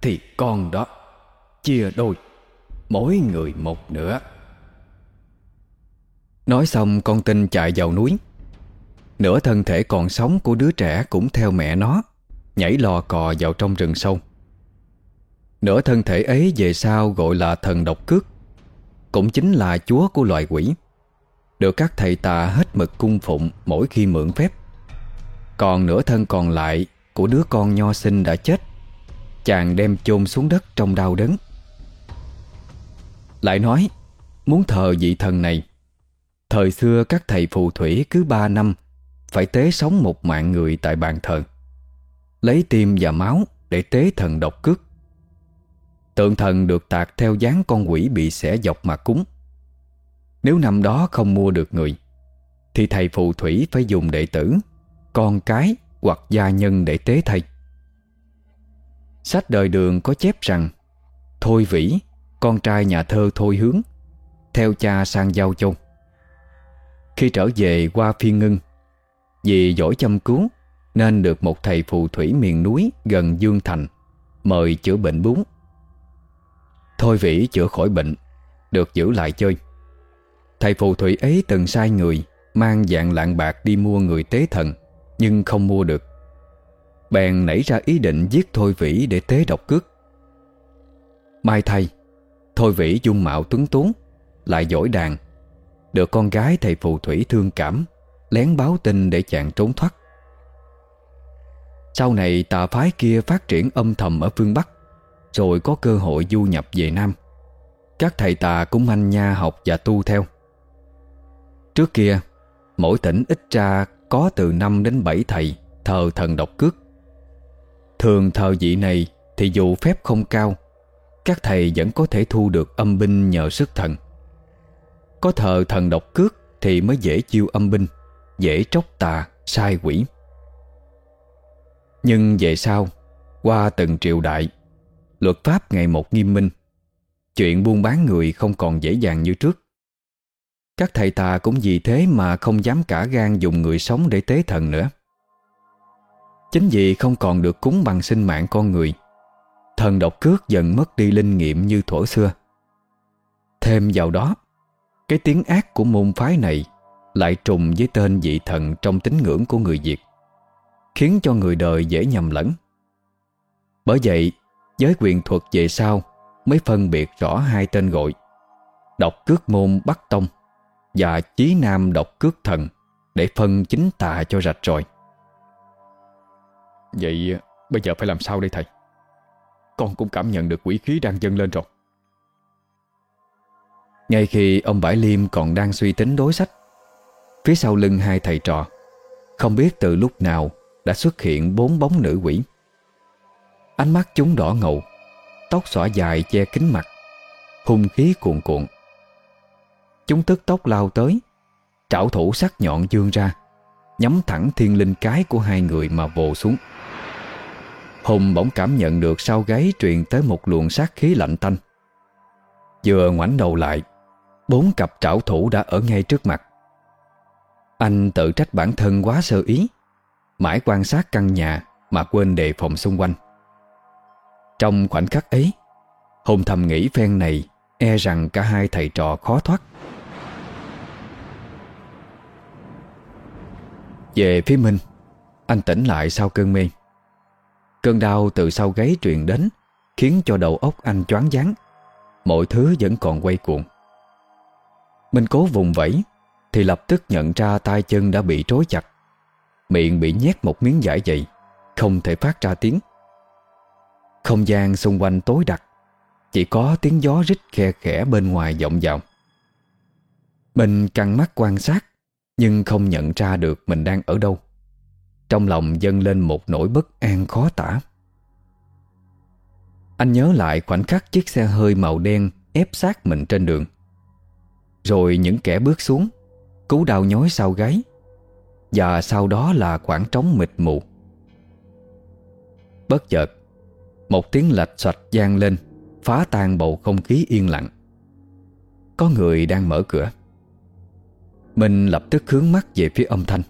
A: Thì con đó Chia đôi, Mỗi người một nửa. Nói xong, con tinh chạy vào núi. Nửa thân thể còn sống của đứa trẻ Cũng theo mẹ nó, Nhảy lò cò vào trong rừng sâu. Nửa thân thể ấy về sau gọi là thần độc cước, Cũng chính là chúa của loài quỷ. Được các thầy tà hết mực cung phụng Mỗi khi mượn phép. Còn nửa thân còn lại Của đứa con nho sinh đã chết. Chàng đem chôn xuống đất trong đau đớn. Lại nói, Muốn thờ vị thần này, Thời xưa các thầy phù thủy cứ ba năm Phải tế sống một mạng người tại bàn thờ, Lấy tim và máu để tế thần độc cước. Tượng thần được tạc theo dáng con quỷ bị xẻ dọc mà cúng. Nếu năm đó không mua được người Thì thầy phù thủy phải dùng đệ tử Con cái hoặc gia nhân để tế thầy. Sách đời đường có chép rằng Thôi Vĩ, con trai nhà thơ Thôi Hướng Theo cha sang Giao Châu. Khi trở về qua Phiên Ngưng Vì giỏi chăm cứu Nên được một thầy phù thủy miền núi gần Dương Thành Mời chữa bệnh bún. Thôi Vĩ chữa khỏi bệnh Được giữ lại chơi. Thầy phù thủy ấy từng sai người, Mang dạng lạng bạc đi mua người tế thần, Nhưng không mua được. Bèn nảy ra ý định giết Thôi Vĩ để tế độc cước. Mai thay, Thôi Vĩ dung mạo tuấn tú, Lại giỏi đàn. Được con gái thầy phù thủy thương cảm, Lén báo tin để chàng trốn thoát. Sau này tà phái kia phát triển âm thầm ở phương Bắc, rồi có cơ hội du nhập về Nam. Các thầy tà cũng manh nha học và tu theo. Trước kia Mỗi tỉnh ít ra có từ 5 đến 7 thầy Thờ thần độc cước. Thường thờ vị này Thì dù phép không cao Các thầy vẫn có thể thu được âm binh nhờ sức thần. Có thờ thần độc cước Thì mới dễ chiêu âm binh Dễ tróc tà, sai quỷ. Nhưng về sau Qua từng triều đại Luật pháp ngày một nghiêm minh Chuyện buôn bán người không còn dễ dàng như trước. Các thầy tà cũng vì thế mà không dám cả gan dùng người sống để tế thần nữa. Chính vì không còn được cúng bằng sinh mạng con người, Thần độc cước dần mất đi linh nghiệm như thuở xưa. Thêm vào đó, Cái tiếng ác của môn phái này Lại trùng với tên vị thần trong tín ngưỡng của người Việt, Khiến cho người đời dễ nhầm lẫn. Bởi vậy, Giới quyền thuật về sau Mới phân biệt rõ hai tên gọi, Độc cước môn Bắc Tông và Chí Nam độc cước thần Để phân chính tà cho rạch rồi.
B: Vậy, bây giờ phải làm sao đây thầy? Con cũng cảm nhận được quỷ khí đang dâng lên rồi.
A: Ngay khi ông Bãi Liêm còn đang suy tính đối sách, Phía sau lưng hai thầy trò, Không biết từ lúc nào Đã xuất hiện bốn bóng nữ quỷ. Ánh mắt chúng đỏ ngầu, Tóc xõa dài che kính mặt, Hung khí cuồn cuộn. Chúng tức tốc lao tới. Trảo thủ sắc nhọn dương ra, Nhắm thẳng thiên linh cái của hai người mà vồ xuống. Hùng bỗng cảm nhận được sau gáy truyền tới một luồng sát khí lạnh tanh. Vừa ngoảnh đầu lại, Bốn cặp trảo thủ đã ở ngay trước mặt. Anh tự trách bản thân quá sơ ý, Mãi quan sát căn nhà Mà quên đề phòng xung quanh. Trong khoảnh khắc ấy, Hùng thầm nghĩ phen này E rằng cả hai thầy trò khó thoát. Về phía Minh Anh tỉnh lại sau cơn mê. Cơn đau từ sau gáy truyền đến, Khiến cho đầu óc anh choáng váng. Mọi thứ vẫn còn quay cuồng. Mình cố vùng vẫy, Thì lập tức nhận ra tay chân đã bị trói chặt. Miệng bị nhét một miếng giải dày, Không thể phát ra tiếng. Không gian xung quanh tối đặc, Chỉ có tiếng gió rít khe khẽ bên ngoài vọng vào. Mình căng mắt quan sát nhưng không nhận ra được mình đang ở đâu. Trong lòng dâng lên một nỗi bất an khó tả. Anh nhớ lại khoảnh khắc chiếc xe hơi màu đen ép sát mình trên đường. Rồi những kẻ bước xuống, Cú đau nhói sau gáy. Và sau đó là khoảng trống mịt mù. Bất chợt, Một tiếng lạch xoạch gian lên, Phá tan bầu không khí yên lặng. Có người đang mở cửa. Mình lập tức hướng mắt về phía âm thanh.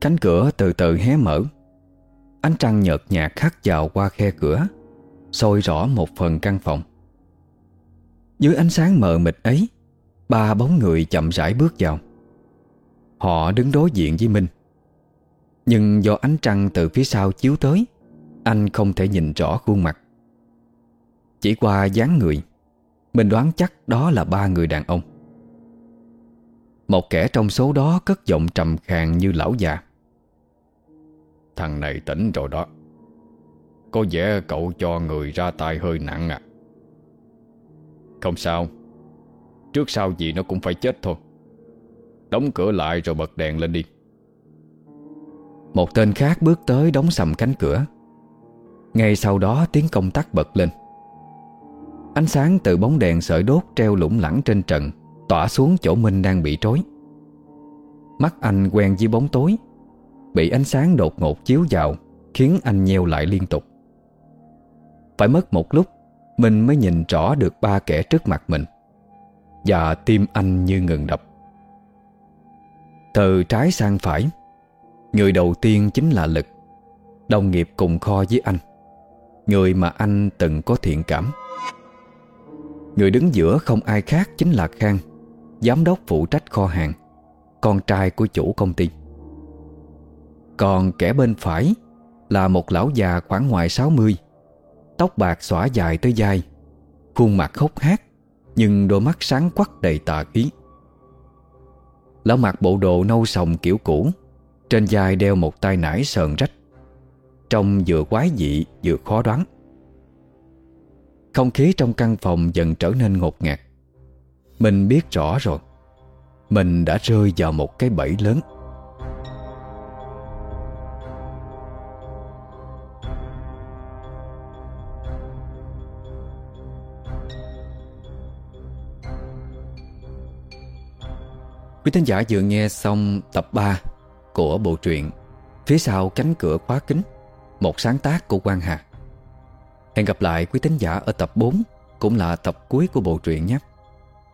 A: Cánh cửa từ từ hé mở. Ánh trăng nhợt nhạt khắc vào qua khe cửa, soi rõ một phần căn phòng. Dưới ánh sáng mờ mịt ấy, Ba bóng người chậm rãi bước vào. Họ đứng đối diện với Minh. Nhưng do ánh trăng từ phía sau chiếu tới, Anh không thể nhìn rõ khuôn mặt. Chỉ qua dáng người Mình đoán chắc đó là ba người đàn ông. Một kẻ trong số đó cất giọng trầm khàn như lão già.
D: Thằng này tỉnh rồi đó. Có vẻ cậu cho người ra tay hơi nặng à. Không sao. Trước sau gì nó cũng phải chết thôi. Đóng cửa lại rồi bật đèn lên đi.
A: Một tên khác bước tới đóng sầm cánh cửa. Ngay sau đó tiếng công tắc bật lên. Ánh sáng từ bóng đèn sợi đốt treo lủng lẳng trên trần. Tỏa xuống chỗ Minh đang bị trối Mắt anh quen với bóng tối, Bị ánh sáng đột ngột chiếu vào, Khiến anh nheo lại liên tục. Phải mất một lúc Mình mới nhìn rõ được ba kẻ trước mặt mình, Và tim anh như ngừng đập. Từ trái sang phải, Người đầu tiên chính là Lực, Đồng nghiệp cùng kho với anh, Người mà anh từng có thiện cảm. Người đứng giữa không ai khác chính là Khang. Giám đốc phụ trách kho hàng, Con trai của chủ công ty. Còn kẻ bên phải Là một lão già khoảng ngoài 60 Tóc bạc xõa dài tới vai Khuôn mặt hốc hác, Nhưng đôi mắt sáng quắc đầy tà khí. Lão mặc bộ đồ nâu sòng kiểu cũ, Trên vai đeo một tay nải sờn rách, Trông vừa quái dị vừa khó đoán. Không khí trong căn phòng dần trở nên ngột ngạt. Mình biết rõ rồi. Mình đã rơi vào một cái bẫy lớn. Quý thính giả vừa nghe xong tập 3 của bộ truyện Phía sau cánh cửa khóa kính, Một sáng tác của Quang Hà. Hẹn gặp lại quý thính giả ở tập 4 Cũng là tập cuối của bộ truyện nhé.